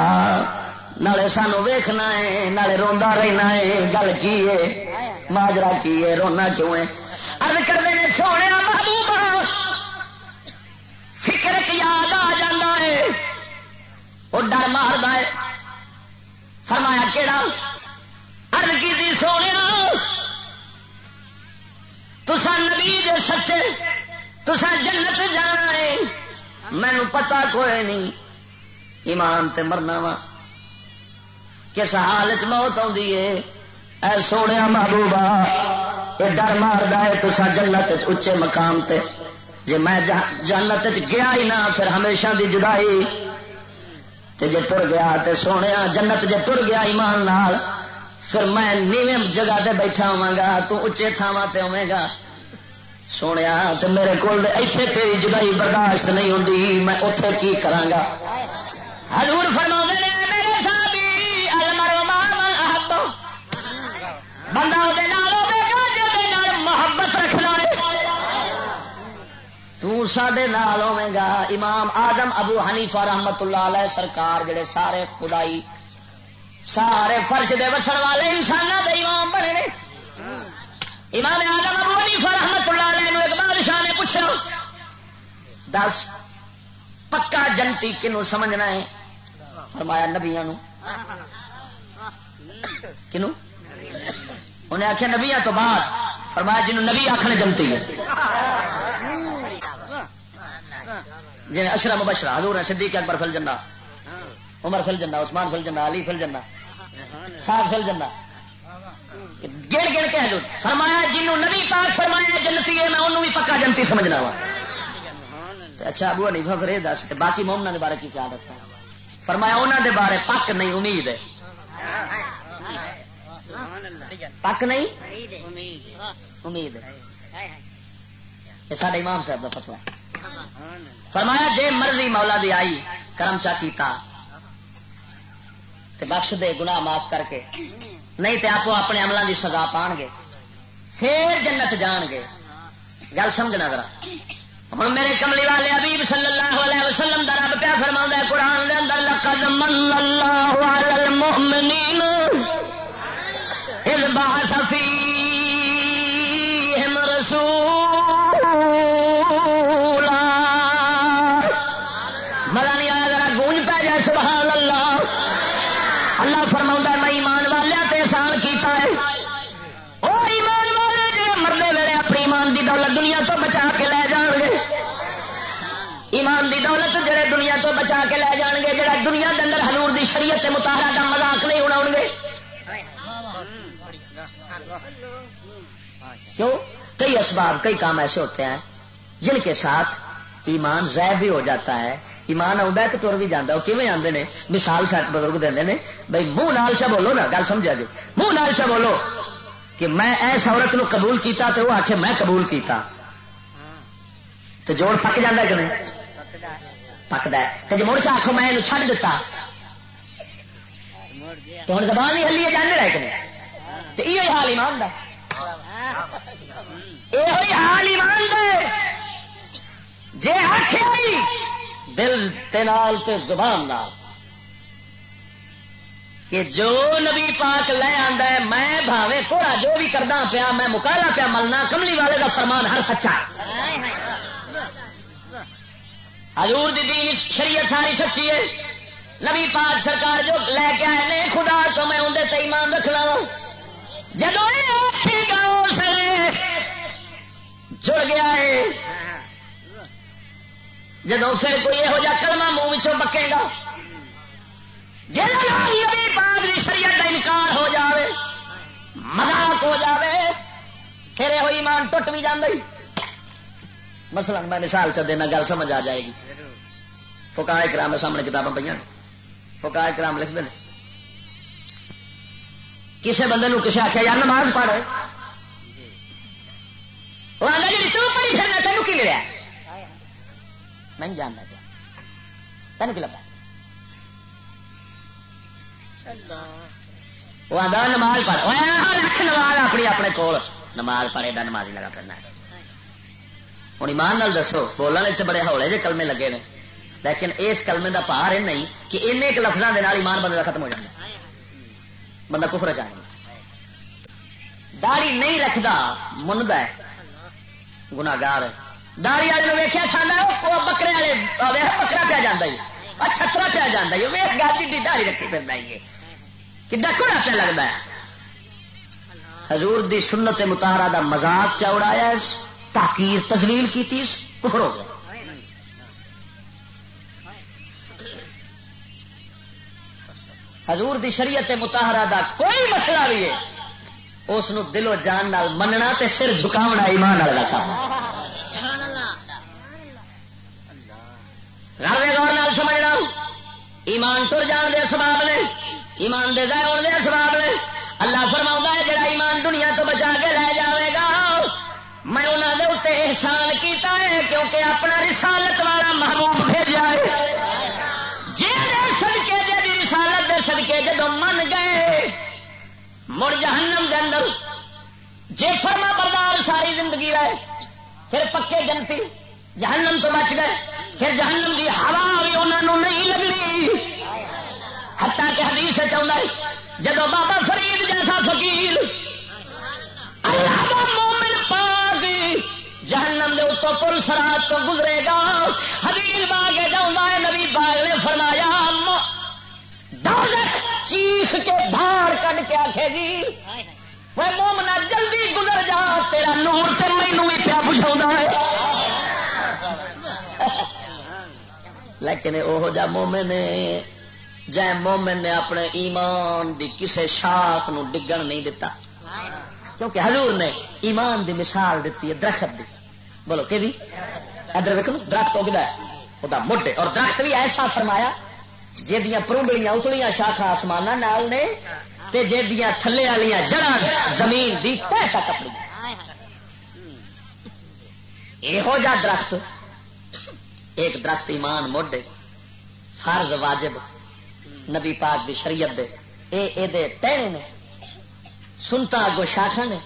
Speaker 1: نالے سانو ویخنا ہے، نالے روا رہنا ہے۔ گل کی ہے؟ ماجرا کی ہے؟ رونا کیوں ہے؟ ارد کرتے ہیں، سونے محبوب، فکر یاد آ جانا ہے، وہ ڈر مارد ہے۔ فرمایا کہڑا ارد کی سونے تسا نبی جے سچے تسا جنت جانا ہے مینو پتا کوئی نہیں، ایمان تے مرنا وا۔ کس حال چ موت آئی اے؟ سونے محبوبہ یہ ڈر مار ہے تسا جنت اچے مقام تے۔ جے میں جنت گیا ہی نہ، پھر ہمیشہ دی جدائی تے جے تر گیا تے سونے جنت جے تر گیا ایمان نال، پھر میں نیویں جگہ تے بیٹھا ہوا گا، تو اچے تھاواں تے ہوے گا۔ سونے تو میرے کو اتنے تیری جدائی برداشت نہیں ہوتی میں اتے کی کرا حضور فرما میرے ساتھ بندہ محبت رکھنا تے نال ہوے گا۔ امام آدم ابو حنیفہ رحمت اللہ علیہ سرکار جڑے سارے خدائی، سارے فرش دے وسن والے انسانوں کے امام بنے نے۔ امام آدم ابو حنیفہ رحمت اللہ علیہ نے ایک بادشاہ نے پوچھا دس، پکا جنتی کنو سمجھنا ہے؟ فرمایا نبیا کنو؟ انہیں آخیا نبیا تو بعد۔ فرمایا جنہوں نبی آخر جنتی ہے۔ جی اشرم بشرا حضور صدیق اکبر فل جنا عمر فل جنا عثمان فل جنا علی فل جنا صاحب فل جنا گڑ گڑ کے حضور، فرمایا جنوں نبی پاک فرمایا جنتی ہے، میں انہوں بھی پکا جنتی سمجھنا وا۔ اچھا ابو نہیں پھر یہ دس باقی مومنا کے بارے کی خیال رکھتا فرمایا انہوں دے بارے پک نہیں، امید ہے۔ پک نہیں؟ امید ہے۔ یہ سارے امام صاحب کا فتوا ہے فرمایا، جے مرضی مولا دی آئی، کرم چا کیتا۔ تے بخش دے، گناہ معاف کر کے۔ نہیں تو آپ اپنے عملوں کی سزا پان گے۔ پھر جنت جان گے۔ گل سمجھنا ذرا۔ ہوں میرے کملی والے ابیب صلی اللہ علیہ وسلم کا رب پیا فرما ہے، قرآن دے اندر، لقد من اللہ علی المؤمنین اذ بعث فیہم رسول۔ اللہ فرما میں ایمان والے تے احسان کیتا ہے۔ وہ ایمان والے جڑے مرنے ویلے اپنی ایمان دی دولت دنیا تو بچا کے لے جان گے ایمان دی دولت جڑے دنیا تو بچا کے لے جان گے جڑا دنیا کے اندر ہلور کی شریعت متارا کا مزاق نہیں اڑاؤ گے کیوں؟ کئی اسباب، کئی کام ایسے ہوتے ہیں جن کے ساتھ ایمان ضائع بھی ہو جاتا ہے۔ ایمان آتا ہے تو تر بھی جانا وہ کیون آتے ہیں مثال سات بزرگ دے بھائی، منہ نال چا بولو نا، گل سمجھا جی۔ منہ نال چا بولو کہ میں ایس عورت نو قبول کیتا تو وہ آخ میں قبول کیتا۔ تو جوڑ پک جانا کہ نہیں؟ پکتا ہے۔ تو جی مڑ چ آخو میں چھڈ دتا۔ تو ہوں زبان ہی ہلی جانے رہے کہ تو یہ حال ایمان دا۔ یہ حال ایمان دے۔ جی آخیا دل تنال تے زبان نال کہ جو نبی پاک لے آندا ہے، میں بھاوے کوڑا جو بھی کردا پیا، میں مکالا پیا، ملنا کملی والے دا فرمان ہر سچا حضور دی دین شریعت ساری سچی ہے۔ نبی پاک سرکار جو لے کے آئے نے، خدا تو میں اندر تے ایمان رکھنا وا۔ جب گاؤں سے جڑ گیا ہے جب پھر کوئی یہو جا کلمہ منہ بکے گا جب نبی پاک دی شریعت کا انکار ہو جاوے، مذاق ہو جاوے، پھر یہ ایمان ٹوٹ بھی جاندی مثلا میں مثال چ دینا، گل سمجھ آ جائے گی۔ فکا کرام سامنے کتابیں پہ فکا کرام لکھتے ہیں۔ کسی بندے کسی آخیا یا نماز پڑھ۔ جی پڑھی پھرنا، تینوں کی ملیا؟ میں جاننا کیا۔ تین کی لگا وہ آدھا نماز پڑھ۔ رکھ نماز اپنی اپنے کول۔ نماز پڑھے دا نماز لگا پھرنا ہوں ایمان نال دسو بولنے اتنے بڑے ہولے جے کلمے لگے نے۔ لیکن اس کلمے دا پار ہے نہیں کہ ان ایک لفظوں کے ایمان بندے کا ختم ہو جائے بندہ کفر چاہے داڑی نہیں رکھتا ہے۔ گناگار داڑی والے ویکیا سانا وہ بکرے والے بکرا پیا جا چھترا پیا جا ویس گاڑی داڑی رکھی پہ کھا کھڑا پیا لگتا ہے؟ حضور دی سنت متحرہ دا مزاق چوڑایا تاکیر تزلیل کی تیس کفر ہو گیا۔ حضور دی شریعت متحرہ دا کوئی مسئلہ بھی ہے، اس دل و جان نال مننا تے سر جھکاونا ایمان والا کام رل گور نال سمجھنا۔ ایمان تر جان دے سباب نے، ایمان دے ظاہر دے سباب نے۔ اللہ فرما ہے، جڑا ایمان دنیا تو بچا کے لے جاوے گا، میں انہوں نے اتنے احسان کیتا ہے کیونکہ اپنا رسالت والا محبوب بھیجا ہے۔ جی سدکے جی رسالت دے سدکے جدو من گئے، مڑ جہنم دے اندر جے فرما بردار ساری زندگی رہے، پھر پکے جنتی جہنم تو بچ گئے۔ پھر جہنم دی ہوا بھی انہوں نہیں لگنی۔ ہتا کہ حدیث چاہتا ہے جب بابا فرید جیسا فکیل اللہ دا مومن پاک جہنم دے اتو پل سرات تو گزرے گا۔ حدیث باغ جاؤں ہے، نبی باغ نے فرمایا چیخ کے دھار کٹ کے آخے گی۔ وہ مومنا جلدی گزر جا، تیرا نور سے مینو بھی پیا بجھا ہے۔ لیکن وہ جا مومن نے جائے مومن نے اپنے ایمان دی کسے شاخ نو ڈگن نہیں دیتا کیونکہ حضور نے ایمان دی مثال دیتی ہے درخت دی۔ بولو کہ ادھر دیکھو درخت ہو گیا وہ مڈے اور درخت بھی ایسا فرمایا جہیا پروبڑیاں اتلیاں شاخا آسمان نال نے جہیا تھلے والی جڑا زمین دی تہ تک اپنی۔ یہو جا درخت ایک درخت ایمان موڈے فرض واجب، نبی پاک دی شریعت دے۔ اے اے دے ٹہنے نے، سنتا اگو شاخا نے۔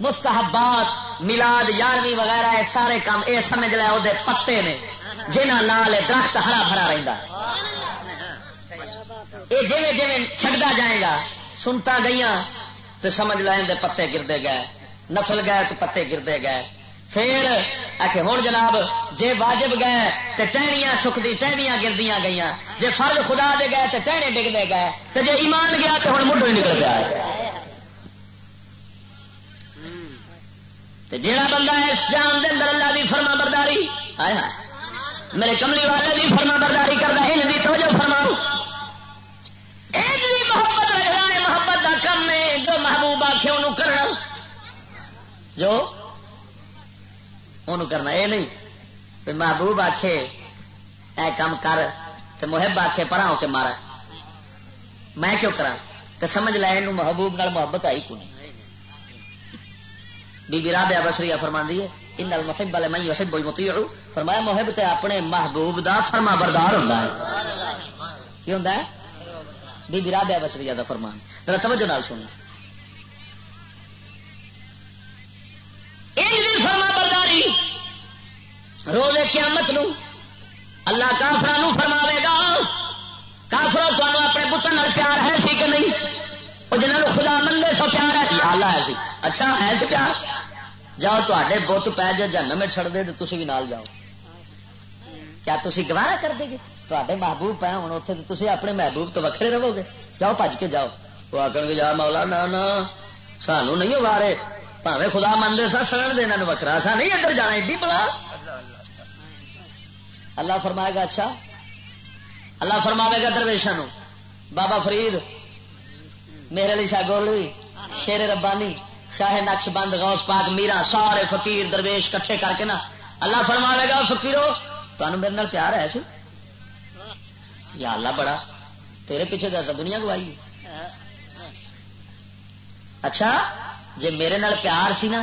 Speaker 1: مستحبات ملاد یارویں وغیرہ سارے کام اے سمجھ لے وہ پتے نے جنہ نال درخت ہرا بھرا رہتا یہ جی جی چڑھتا جائے گا، سنتا گئی تو سمجھ لائیں دے پتے گرتے گئے، نفل گئے تو پتے گرتے گئے۔ پھر آخ اچھا، ہوں جناب، جے واجب گئے تو ٹہنیاں سکتی ٹہنیاں گردیاں گئی جے فرض خدا دے گئے تو ٹہنے ڈگتے گئے۔ تو جے ایمان گیا تو ہوں مڈو نکل پیا۔ جہاں بندہ اس جان دے اندر اللہ کی فرما برداری آیا میرے کملی والے بھی فرما برداری کرتا ہے ان توجہ فرماؤ۔ محبت رکھنا ہے، محبت کا کم ہے، جو محبوب آخے کرنا۔ جو؟ انہوں کرنا یہ نہیں محبوب آخے اے کام کر تو محب آخے پرا ہو کے مارا۔ میں کیوں کرا تو سمجھ لے یہ محبوب نال محبت آئی کو نہیں بی بی رابعہ بسری فرماندی ہے، ان المحب والے میں یحب مطیع فرمایا، محب تے اپنے محبوب دا فرما بردار ہوتا ہے. کی ہوتا ہے؟ بی بی رابعہ بسری دا فرمان۔ ذرا توجہ نال سننا روز قیامت نو اللہ کافر فرماوے گا کافر تمہیں اپنے پتر پیار ہے سی کہ نہیں؟ وہ جنہوں خدا منگے سو پیار ہے آلہ ہے سی۔ اچھا ہے سی پیار؟ جاؤ تے بت پی جا جن میں چڑ دے تو تھی بھی نال جاؤ۔ کیا تھی گوارا کر دے گے؟ تے محبوب پہ ہوں اتنے تھی اپنے محبوب تو وکھرے رہو گے۔ جاؤ بج کے جاؤ۔ وہ آخر گے جا مولا نہ سانو نہیں وارے پاوے خدا منگے سا، سڑن دینا وکرا سا۔ نہیں ادھر جانا، ایڈی بلا۔ اللہ فرمائے گا اچھا۔ اللہ فرماوے گا درویشا بابا فرید، میرے لیے شاہ گولوی، شیر ربانی، شاہ نقش بند، غوث پاک، میرا سارے فقیر، درویش کٹھے کر کے نا۔ اللہ فرماوے گا فکیرو تمہیں میرے نال پیار ہے سی یا اللہ بڑا، تیرے پیچھے دس دنیا گوائی اچھا جی میرے نال پیار سی نا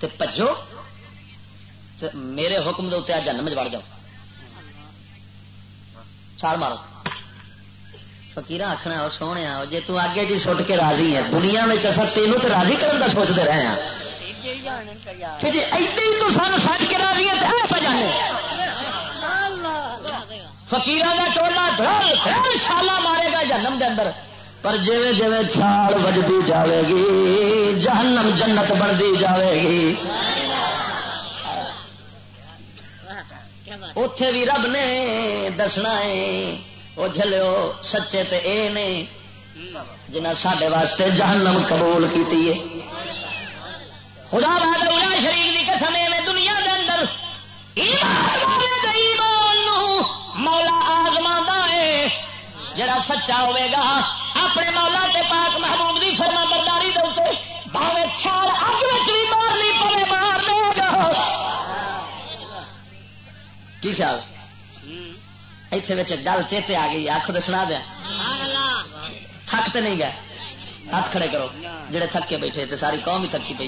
Speaker 1: تو پجو تو میرے حکم دے اتنے جنم چڑ جاؤ۔ چھال مارو فکیر آخنا اور سونے جی تگے جی سٹ کے راضی ہے دنیا میں اصل تینوں تو راضی کرنے کا سوچتے رہے ہیں کہ جی ایسے ہی تو سانو سٹ کے راضی ہے تو پہ جانے فکیر کا ٹولا دھڑ شالا مارے گا جنم دے اندر پر جی جی چھال بجتی جاوے گی جہنم جنت بنتی جاوے گی اتے بھی رب نے دسنا ہے وہ جلو سچے تے اے نے۔ جنہ سڈے واسطے جہنم قبول کی خدا باد شریف کی قسم میں دنیا کے اندر مولا آزما ہے۔ جڑا سچا ہوے گا، اپنے مولا تے پاک محبوب کی فرما خیال اتنے گل چیتے آ گئی آخو تو سنا دیا۔ تھک تو نہیں گئے۔ ہاتھ کھڑے کرو۔ جڑے تھک کے بیٹھے تو ساری قوم ہی تھکی پی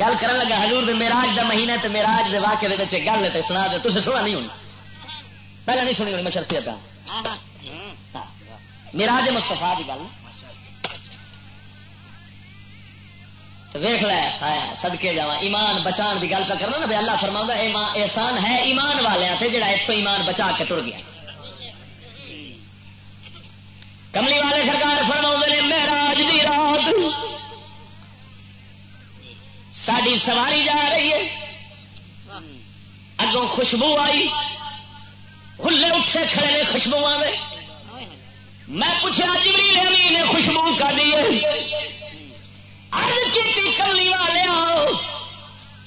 Speaker 1: گل کر لگا ہزور میراج کا مہینہ تو میراج کے واقعے گل ہے سنا دے تصے سنا نہیں ہونی پہلے نہیں سنی ہونی میں شرطی پہ ہاں۔ میراج مستفا کی گل۔ ویخ لے۔ سدکے جا ایمان بچان کی گل پہ کرنا نا بھائی اللہ فرما احسان ہے ایمان والے جڑا اتوں ایمان بچا کے ٹر گیا۔ کملی والے سرکار فرما نے، مہراج دی رات ساری سواری جا رہی ہے۔ اگوں خوشبو آئی۔ ہلے اٹھے کھڑے نے خوشبو آئے میں پوچھا جی نے خوشبو کر دی کی کملی والے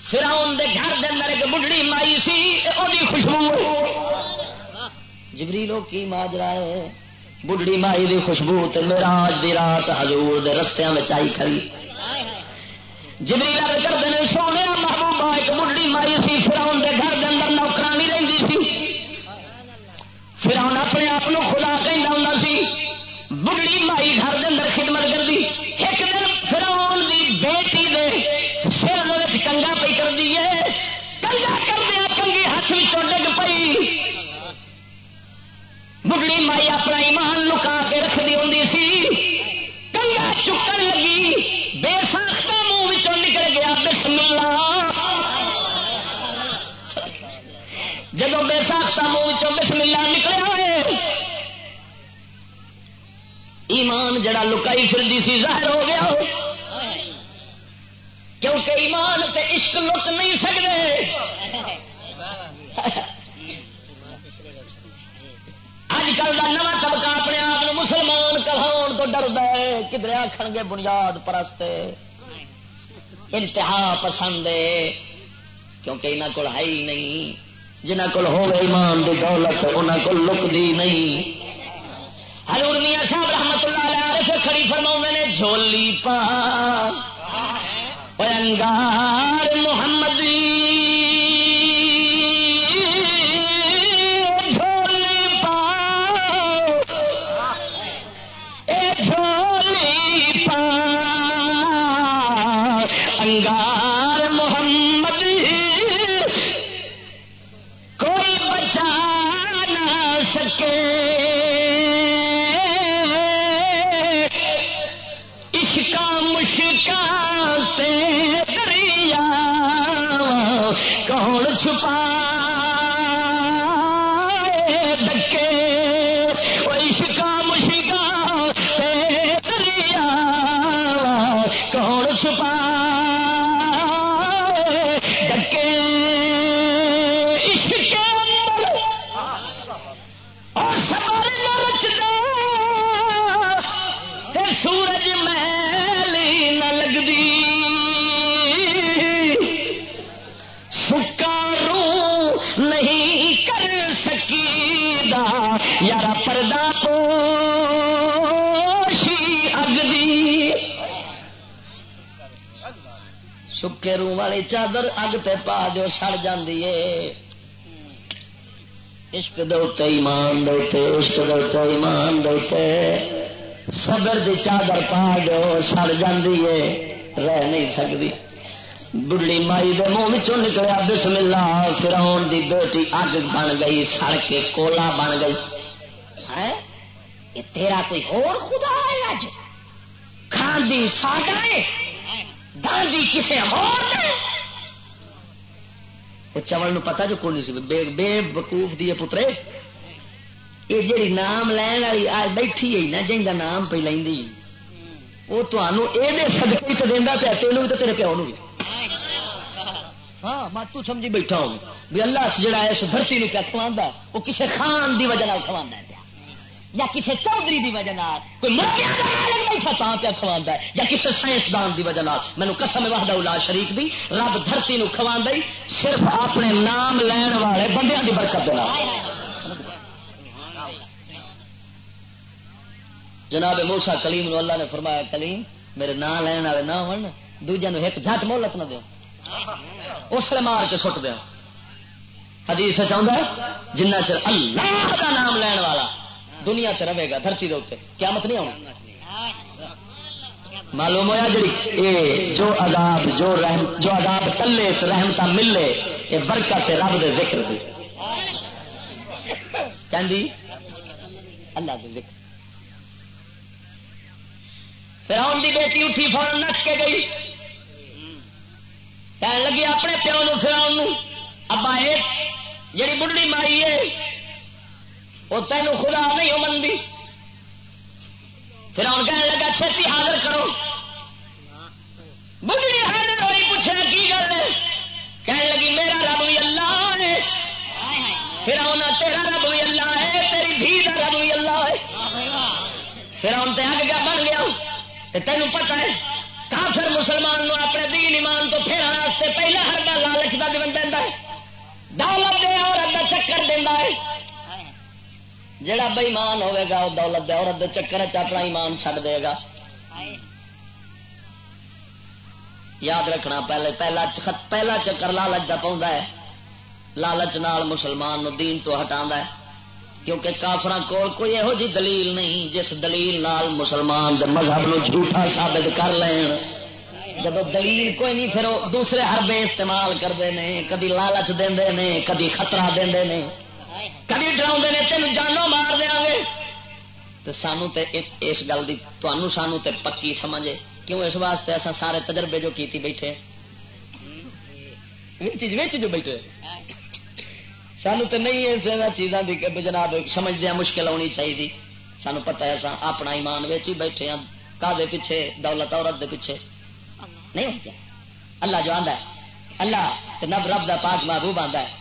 Speaker 1: فراؤن دے گھر دے اندر ایک بڑھڑی مائی سی وہ خوشبو جبریلو کی ماجرا ہے؟ بڑھڑی مائی دی خوشبو تے میرا دی رات حضور دے رستیاں میں آئی کھڑی۔ جبری لگ کرتے ہیں سونے محبوبہ ایک بڑھڑی مائی سی، فراؤن دے گھر دے اندر نوکرانی رہی سی۔ فراؤن اپنے آپ خدا کہہ ہوں سی بڑھڑی مائی گھر دے اندر خدمت کر دی ایک بڑھڑی مائی اپنا ایمان لکا کے رکھتی ہوں سی۔ کنگا چکن لگی۔ بے ساختہ منہ نکل گیا۔ بسم اللہ جب بے ساختہ منہ بسم اللہ نکلے ہوئے ایمان جڑا لکائی فردی سی ظاہر ہو گیا۔ ہو کیونکہ ایمان تے عشق لک نہیں سکتے اج کل کا نواں طبقہ اپنے آپ مسلمان کہاؤ تو ڈرد ہے کدھر آخ گے بنیاد پرست انتہا پسند ہے کیونکہ یہاں کو ہے ہی نہیں۔ جنہ کو ہو ایمان دی دولت انہوں کو لکتی نہیں۔ حضور میاں صاحب رحمت اللہ علیہ سے کھڑی فرما نے جھولی پا۔ انگار محمدی۔ چادر اگ تے پا دو سڑ جاندی ہے عشق دوتے ایمان دوتے عشق دوتے ایمان دوتے صبر دی چادر پا دو سڑ جاندی ہے رہ نہیں سکتی بڑی مائی دے منہ چ نکلیا، بسم اللہ فراؤن دی بیٹی اگ بن گئی، سڑ کے کولا بن گئی۔ ہے یہ تیرا کوئی اور خدا ہے اج کھاندی ساڈا ہے گاندھی کسے اور وہ چمل پتا جو کون سی، بے بے وقوف دی پترے۔ یہ جی نام لین والی آج بیٹھی ہے نا جن کا نام پہ لینی وہ تمہوں یہ سدکے تو دینا پیا، تینوں بھی تو تیرے پیو نو بھی ہاں میں تو سمجھی بیٹھا ہوں۔ بھی اللہ جڑا اس دھرتی نو پیا کھوا وہ کسی خان دی وجہ کھوا ہے۔ یا کسی چودھری دی وجہ کوئی بیٹھا تا پیا کھوا یا کسی سائنسدان دی وجہ مینو قسم وحدہ الا شریک دی، رب دھرتی نو کھوا صرف اپنے نام لین والے بندیاں دی برکت دینا جناب موسا کلیم نو اللہ نے فرمایا، کلیم، میرے نام لین والے نہ ہو دوجے ایک جھٹ مہلت نہ دو اس لیے مار کے سٹ دیا حدیث چاہتا ہے، جنہ چر اللہ کا نام لین والا دنیا تے رہے گا، دھرتی دے اتنے قیامت نہیں آنا معلوم ہوا جی جو عذاب، جو رحم، جو عذاب کلے رحمتا ملے یہ برکت رب دے ذکر دی۔ کہ اللہ دے ذکر۔ فراؤن دی بیٹی اٹھی فورن نٹ کے گئی۔ کہنے لگی، اپنے پیو نو فراؤن ابا ایک، جڑی بڑھڑی مائی ہے وہ تینوں خدا نہیں منگی فراؤن کہنے لگا، چھتی حاضر کرو۔ بڑھڑی حاضر ہوئی پوچھنا کی گل ہے؟ کہنے لگی، میرا رب بھی اللہ ہے۔ فراؤن تیرا رب بھی اللہ ہے، تیری دھی کا رب بھی اللہ ہے۔ فراؤن تے اگ گیا، بن گیا۔ تینوں پتا ہے کافر مسلمان نو اپنے دین ایمان تو پھر واسطے پہلا ہر بار لالچ کا دن دینا دولت دے عورت کا چکر دینا ہے۔ جڑا بےمان ہوے گا، وہ دولت دے عورت دے چکر اپنا ایمان چھڈ دے گا۔ یاد رکھنا، پہلے پہلا پہلا چکر لالچ کا پاؤں ہے۔ لالچ نال مسلمان نو دین تو ہٹا ہے۔ کیونکہ کافر کول کوئی یہو جی دلیل نہیں، جس دلیل نال مسلمان دے مذہب نو جھوٹا ثابت کر لین۔ جب دلیل کوئی نہیں، پھر دوسرے حربے استعمال کرتے ہیں کدی لالچ دے کدی خطرہ دے کدی ڈرا نے تین جانو مار دیا گے؟ تو سانو تے اس گل کی تمہوں سانو تے پکی سمجھے۔ کیوں اس واسطے اصا سارے تجربے جو کیتی بیٹھے جو بیٹھے سانو تو نہیں ہے چیزاں کی جناب سمجھدیا مشکل آنی چاہیے سانو پتا ہے سا اپنا ایمان ویچ ہی بیٹھے ہیں۔ کا پیچھے، دولت عورت دے پیچھے۔ نہیں اللہ جو آدھا اللہ نب رب دا پاک محبوب آدھا ہے۔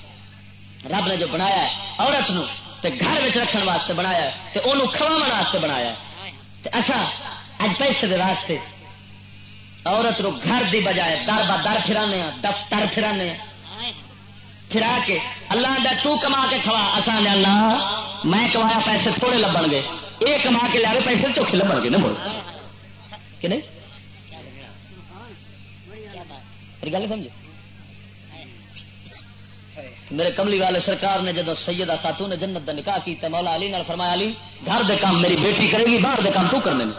Speaker 1: رب نے جو بنایا ہے عورت نو تے گھر میں رکھنے واسطے بنایا ہے تے انہوں کھوا واسطے بنایا ہے۔ تے اصا اج پیسے دے واسطے عورت نو گھر دی بجائے در با در پھرانے ہاں، دفتر پھرانے ہیں پھرا کے اللہ دا تو کما کے کھوا۔ آسان اللہ، میں کمایا پیسے تھوڑے لبن گے۔ یہ کما کے لیا پیسے چوکھے لبن گے نا بول کہ نہیں؟ گل سمجھ میرے کملی والے سرکار نے جب سیدہ خاتون نے جنت کا نکاح کیا مولا علی نال فرمایا، علی، گھر دے کام میری بیٹی کرے گی، باہر دے کام تو کرنے میں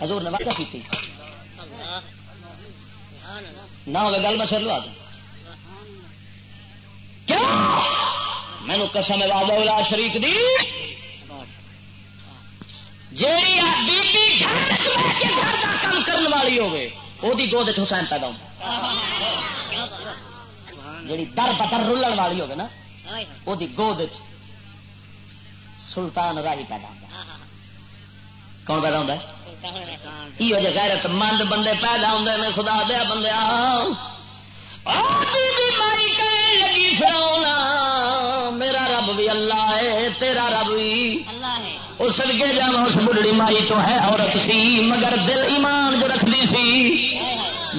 Speaker 1: حضور نے واقع کی نہ ہوگا گل میں سر لوا دوں۔ مینو قسم والا شریف دی۔ جیڑی بیٹی گھر کے گھر کا کام کرنے والی ہوگی وہ گود حسین پیدا ہو جیڑی در بدر رلن والی ہوگی نا وہ گود سلطان راہی پیدا ہوتا کون پیدا ہوتا ہے یہ غیرت مند بندے پیدا ہوتے ہیں خدا دیا بندے لگی فراؤنا میرا رب بھی اللہ ہے تیرا رب بھی وہ سڑکے جا اس بڑھڑی مائی تو ہے عورت سی مگر دل ایمان جو رکھتی سی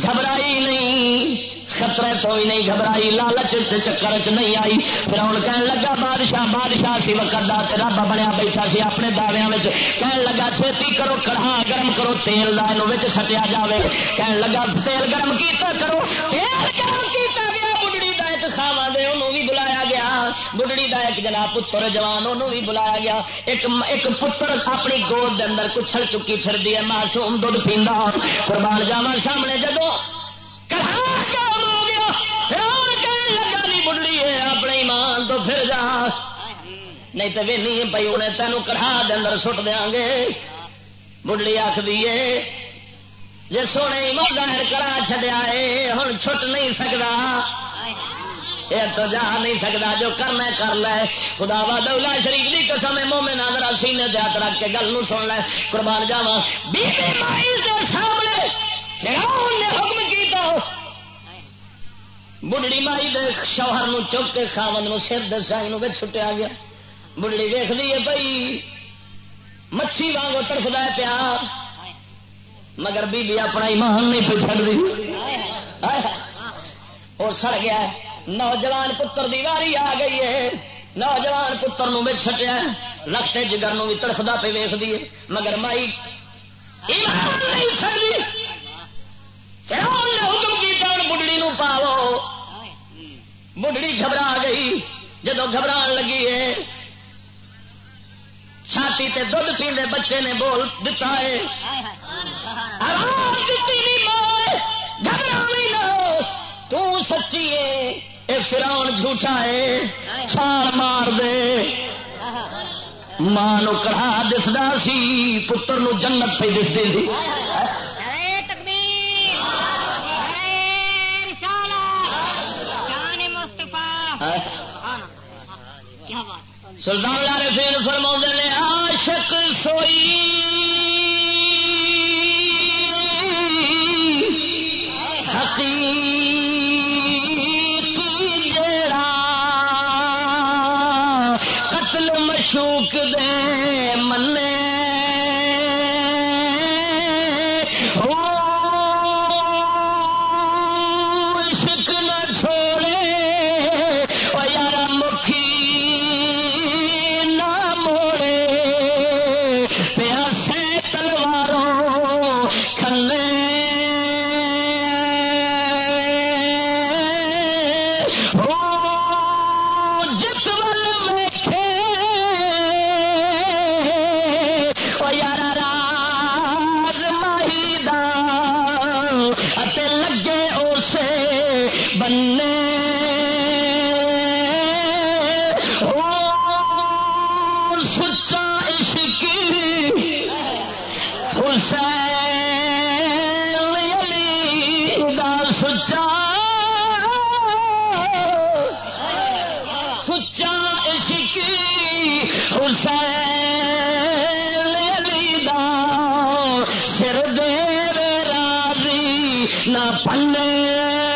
Speaker 1: گھبرائی نہیں خطرے تو ہی نہیں گھبرائی، لالچ چکر چ نہیں آئی۔ پھر ہوں کہن لگا، بادشاہ بادشاہ سی وقت دا رب بنیا بیٹھا سی اپنے دعوے کہن لگا، چھتی کرو، کڑھا گرم کرو، تیل لائن سٹیا جائے کہن لگا، تیل گرم کیتا کرو۔ تیل گرم کیتا گیا بڑھڑی دا ایک خاوا دے انہوں بھی بلایا گیا۔ بڑھڑی دا ایک جناب پتر جوان انہوں بھی بلایا گیا۔ ایک ایک پتر اپنی گود دے اندر کچھ چکی پھر دی ہے، معصوم دودھ پیندا۔ قربان جاواں سامنے جدو کڑھا پھر اور کہنے لگا نہیں بڑھڑی ہے، اپنے ایمان تو پھر جا۔ نہیں تو وی پی انہیں تینوں کڑھا اندر سٹ دیا گے بڑھڑی آخ دیے جی سونے ایمان ظاہر کرا چڈیا ہے ہوں چھٹ نہیں سکتا یہ تو جا نہیں سکتا جو کرنا کر لے۔ خدا وا دولا شریف کی قسم مومن آدر سینے دیا رکھ کے گل سن لے، قربان جاوا بی سامنے نے حکم کیتا۔ بڑھڑی مائی دے شوہر نو چک کے خاون نو سر دسائی نو چھٹیا گیا بڑھڑی ویخ دی ہے بھائی مچھی وانگو ترفدا پیا مگر بی بی اپنا ایمان نہیں پچھڑ دی اور سڑ گیا نوجوان پتر دی واری آ گئی ہے نوجوان پتر نو بچ سٹیا رکھتے جگر نو بھی تڑفدا پہ ویخ دیے مگر مائی ایمان نہیں چڑی حکم پاو بڑھڑی گھبرا گئی۔ جدو گھبران لگی ہے چھاتی تے دھد پیندے بچے نے بول دتا ہے۔ تو سچی ہے اے فراؤن جھوٹا ہے۔ چھال مار دے۔ ماں نو کڑھا دسدا سی پتر نو جنت پہ دسدی سی
Speaker 2: اے تکبیر اے رسالہ شان مصطفی کیا بات
Speaker 1: سلطان لارے فیل فرما نے عاشق سوئی۔ حقیق جڑا مشوق دے نہ پلے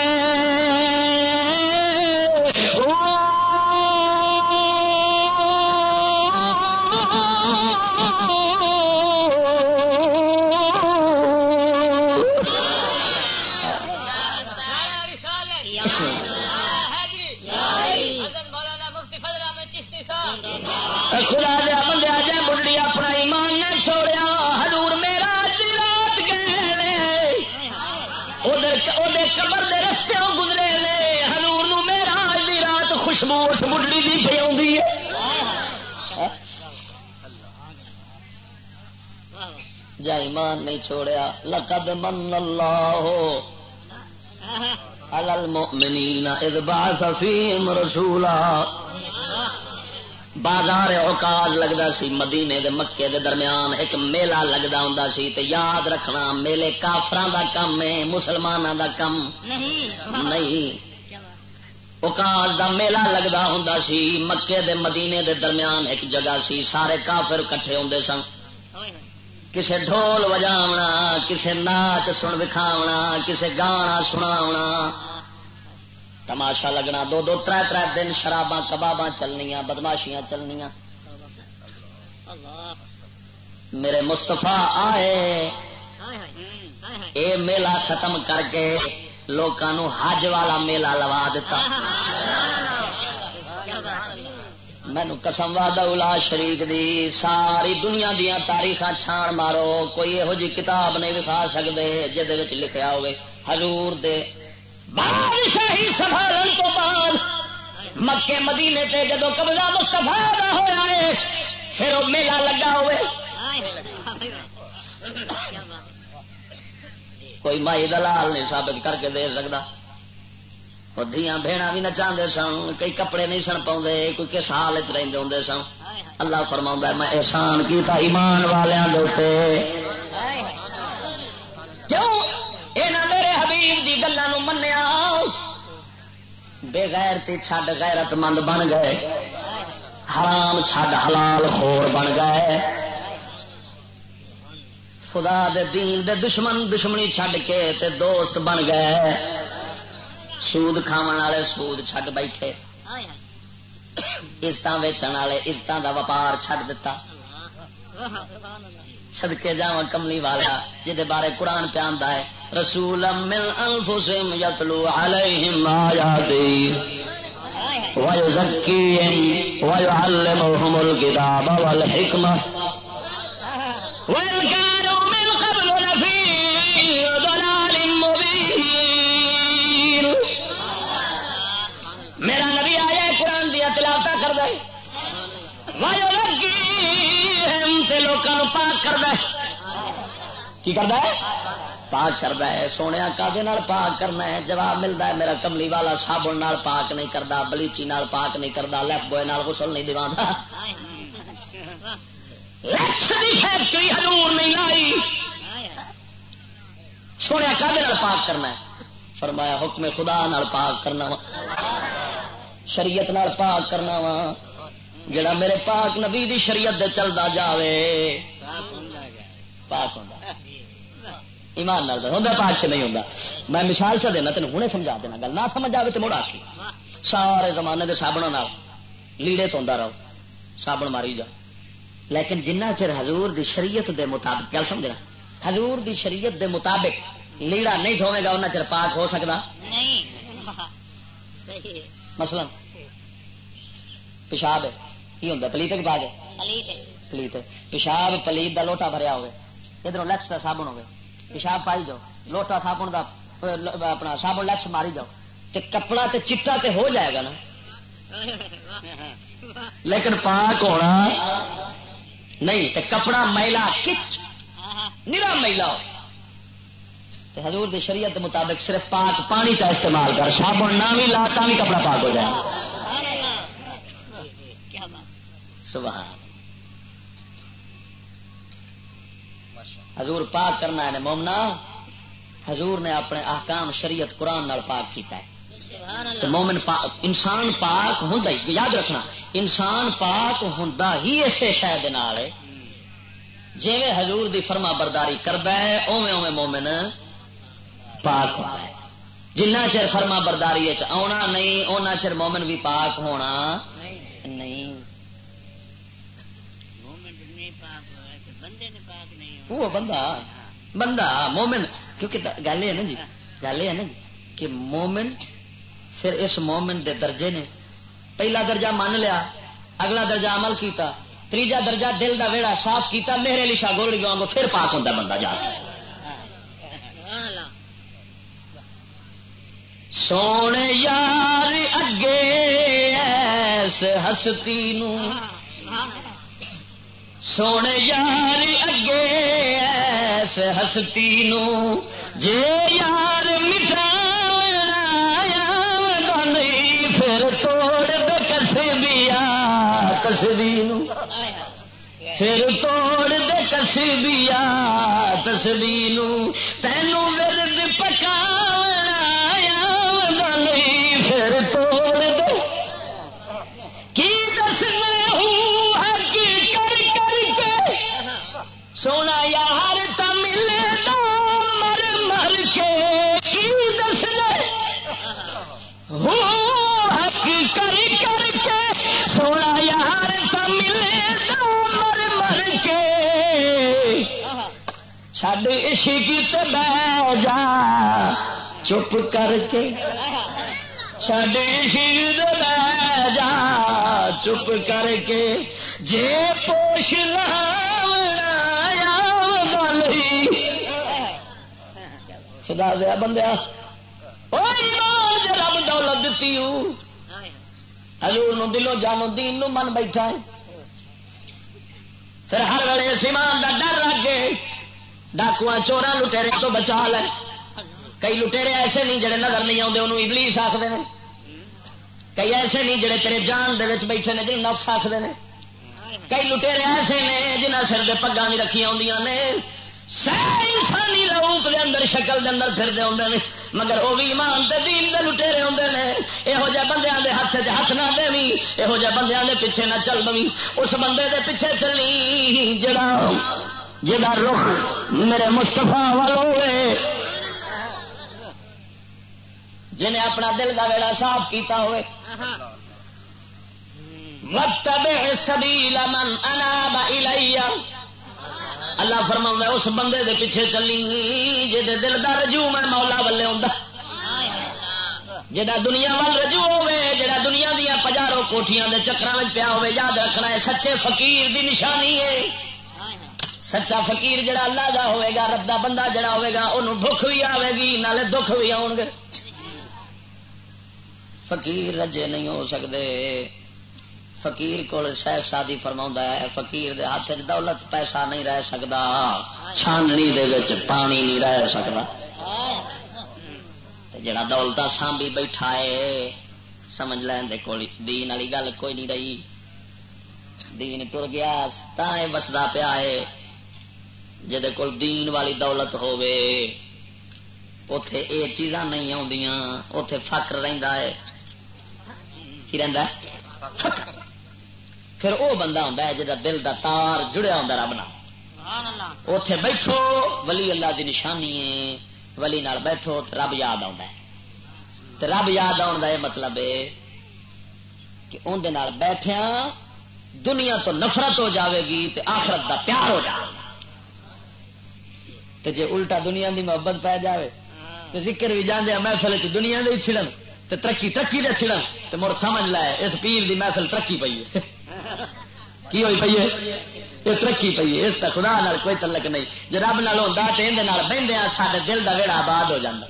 Speaker 1: ایمان نہیں چھوڑیا۔ لقد من اللہ اذ بعث رسولا۔ بازار اوکاز لگتا سی، مدینے دے مکے دے درمیان ایک میلہ لگتا ہوں سی تے یاد رکھنا، میلے کافران دا کم ہے مسلمانوں دا کم
Speaker 2: نہیں۔
Speaker 1: نہیں اوکاز دا میلہ لگتا ہوں سی، مکے دے مدینے دے درمیان ایک جگہ سی، سارے کافر کٹھے ہوں سن۔ کسے ڈھول وجاونا، کسے ناچ سن وکھاونا، کسے گانا سناونا۔ تماشا لگنا، دو دو تر تر دن شراباں، کباباں چلنیاں، بدماشیاں چلنیاں۔ میرے مستفا آئے۔ اے میلہ ختم کر کے لوگوں حج والا میلہ لوا دیتا مینو قسم والا شریک دی، ساری دنیا دیا تاریخ چھان مارو، کوئی یہو جی کتاب نہیں دکھا سکتے جہد لکھا ہوئے، حضور دے۔ بادشاہی سنبھالن تو بعد مکے مدینے تے جدو قبضہ مستفا ہوا ہے، پھر وہ میلہ لگا ہوئے۔ کوئی مائی دلال نہیں ثابت کر کے دے سکتا دیا بہنا بھی نہ چاہتے سن، کئی کپڑے نہیں سن پاؤں کوئی کس حال چ رہتے ہوں سن۔ اللہ فرما میں احسان کیتا ایمان والوں کے کیوں؟ یہاں میرے حبیب کی گلوں منیا بے غیرتی چھڈ غیرت مند بن گئے۔ حرام چھڈ حلال خور بن گئے۔ خدا دے دین دے دشمن دشمنی چھڈ کے تے دوست بن گئے۔ سود کھا والے سود چھڈ بیٹھے عزت ویچن والے عزت کا وپار چھڈ دتا سدکے جا کملی والا جہد بارے قرآن پہ آتا ہے رسول مل انفسم یتلو علیہم آیاتی ویعلمہم الکتاب والحکمہ وَإِنْ میرا نبی آیا قرآن دیا تلاوتا کر دے وَيُزَكِّيهِمْ تے لوکاں نو پاک کر دے کی کردا ہے؟ پاک کردا ہے۔ سونے کادے نال پاک کرنا ہے، جواب ملدا ہے، میرا کملی والا صابن پاک نہیں کردا، بلیچی نال پاک نہیں کردا لیف بوئے نال غسل نہیں دیواندا فیکٹری ہزور نہیں لائی۔ سونے کدے پاک کرنا ہے۔ فرمایا، حکم خدا نال پاک کرنا وا۔ شریعت نال پاک کرنا وا۔ جڑا میرے پاک نبی دی شریعت دے چلدا جاوے پاک ہوندا۔ ایمان نال ہوندا پاک سے نہیں ہوندا۔ میں مثال چ دینا تینوں ہنے سمجھا دینا گل۔ نہ سمجھ آوے تے مڑ آکھی سارے زمانے دے نال لیڑے توندا رہو۔ صابن ماری جا لیکن جنہ چر حضور دی شریعت دے مطابق گل سمجھنا حضور دی شریعت دے مطابق لیڑا نہیں دھوے گا چر پاک ہو سکتا مثلا پیشاب کی ہوں پلیت کے پاک پلیت پیشاب پلیت دا لوٹا بھریا ہوئے۔ ادھر لیکس کا صابن ہوئے۔ پیشاب پائی جاؤ۔ لوٹا صابن دا اپنا صابن لیکس ماری جاؤ۔ تے کپڑا تے چٹا تے ہو جائے گا نا۔ لیکن پاک ہونا۔ نہیں تو کپڑا میلا کچ نرا میلا ہو۔ تو حضور دی شریعت مطابق صرف پاک پانی کا استعمال کر۔ صابن نہ بھی لا بھی کپڑا پاک ہو جائے۔ سبحان حضور پاک کرنا ہے مومنا حضور نے اپنے احکام شریعت قرآن نال پاک کیتا ہے۔ تو مومن پاک انسان پاک ہوں یاد رکھنا انسان پاک ہوں ہی اسے شاید جی حضور دی فرما برداری کرتا ہے اوے اوے مومن پاک ہوتا ہے۔ جنہ چر فرما برداری آنا نہیں اونا چر مومن بھی پاک ہونا وہ بندہ بندہ، مومن، کیونکہ گل یہ نا جی گل یہ ہے نا جی کہ مومن پھر اس مومن دے درجے نے پہلا درجہ مان لیا، اگلا درجہ عمل کیتا تیجا درجہ دل دا ویڑا صاف کیتا، میرے لیے شاہ گولڑی گاؤں پھر پاک ہوتا بندہ جا سونے یار اگے ایس ہستی نو ہاں، ہاں، ہاں۔ سونے یار اگے ایس ہستی نو، جے یار مٹھا پھر توڑ دے کسبیا تسبی پھر توڑ دے کسبیا تسبی تینوں ورد پکایا چڈ عشق تے بہ جا۔ چپ کر کے چڈ عشق تے بہ جا۔ چپ کر کے جے پوش خدا دیا بندیا رب دولت دیتی ہزور نو دلوں جانو دین نو من بیٹھا ہے۔ پھر ہر ویلے سیمان کا ڈر رکھ کے ڈاکو چورا لٹےرے تو بچا لے۔ کئی لٹےرے ایسے نہیں جڑے نظر نہیں آتے انہوں ابلیس آخر نے۔ کئی ایسے نہیں جڑے تیرے جان دے بیٹھے نے جی نفس آخر نے۔ کئی لٹیرے ایسے نے جنہ سر دے پگا بھی رکھی آدی نے۔ انسانی روپ دے اندر، شکل دے اندر پھرتے آتے ہیں مگر وہ بھی ایمان دے دین دے لٹیرے آتے ہیں یہو جہ بندے دے ہاتھ چ ہاتھ نہ دے یہو جہ بندے دے پیچھے نہ چل دیں اس بندے دے پیچھے چلی جڑا جا رخ میرے مستفا والے جنہیں اپنا دل کا ویڑا صاف کیتا ہوئے۔ واتبع سبیل من اناب الیہ اللہ فرما اس بندے دے پیچھے چلی جی دل دا رجوع میں مولا ولے ہوں جا دنیا وال رجوع ہوے جا دنیا دیا پجاروں کوٹیاں دے چکر پیا ہوے یاد رکھنا ہے، سچے فقیر دی نشانی ہے۔ سچا فقیر جڑا اللہ دا ہوئے گا، رب دا بندہ جڑا ہوئے گا انہوں بھوک بھی آئے گی، نالے دکھ بھی آؤ گے۔ فقیر رجے نہیں ہو سکتے فقیر کو شیخ سادی فرما ہے، فقیر دے ہاتھ دولت، پیسہ نہیں رہ سکتا چھاننی دے وچ پانی نہیں رہ سکتا جڑا دولت سانبی بیٹھا ہے، سمجھ لین دے کوئی دین والی گل کوئی نہیں رہی۔ دین تر گیا تا وسدا پیا ہے۔ جہد کول دین والی دولت ہووے اتے یہ چیزاں نہیں آدیاں اتے فخر رہندا ہے۔ کی رہندا ہے؟ فخر۔ پھر وہ بندہ ہوں جا دل دا تار جڑیا ہوں رب نہ اتے بیٹھو ولی اللہ دی نشانی ہے ولی نال بیٹھو تو رب یاد ہے۔ رب یاد آن کا یہ مطلب ہے کہ اندر بیٹھیا دنیا تو نفرت ہو جاوے گی تے آخرت دا پیار ہو جائے تے جے الٹا دنیا دی محبت پی جاوے، تو ذکر بھی جانے محفل چ دنیا دے چھڑن، تے ترقی ترقی دے چھڑن، تے مر سمجھ لائے اس پیر دی محفل ترقی پئی ہے۔ کی ہوئی پی ہے؟ یہ ترقی پی ہے، اس کا خدا نال کوئی تلک نہیں۔ جی رب نال ہوتا سارے دل کا ویڑا آباد ہو جاتا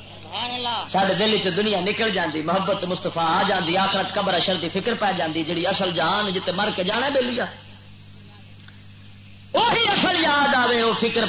Speaker 1: سارے دل چ دنیا نکل جاتی محبت مستفا آ جاتی آخرت قبر اشر کی فکر پی جاتی جی اصل جان جتنے مر کے جانا بے لیا۔ وہی اصل یاد آئے وہ فکر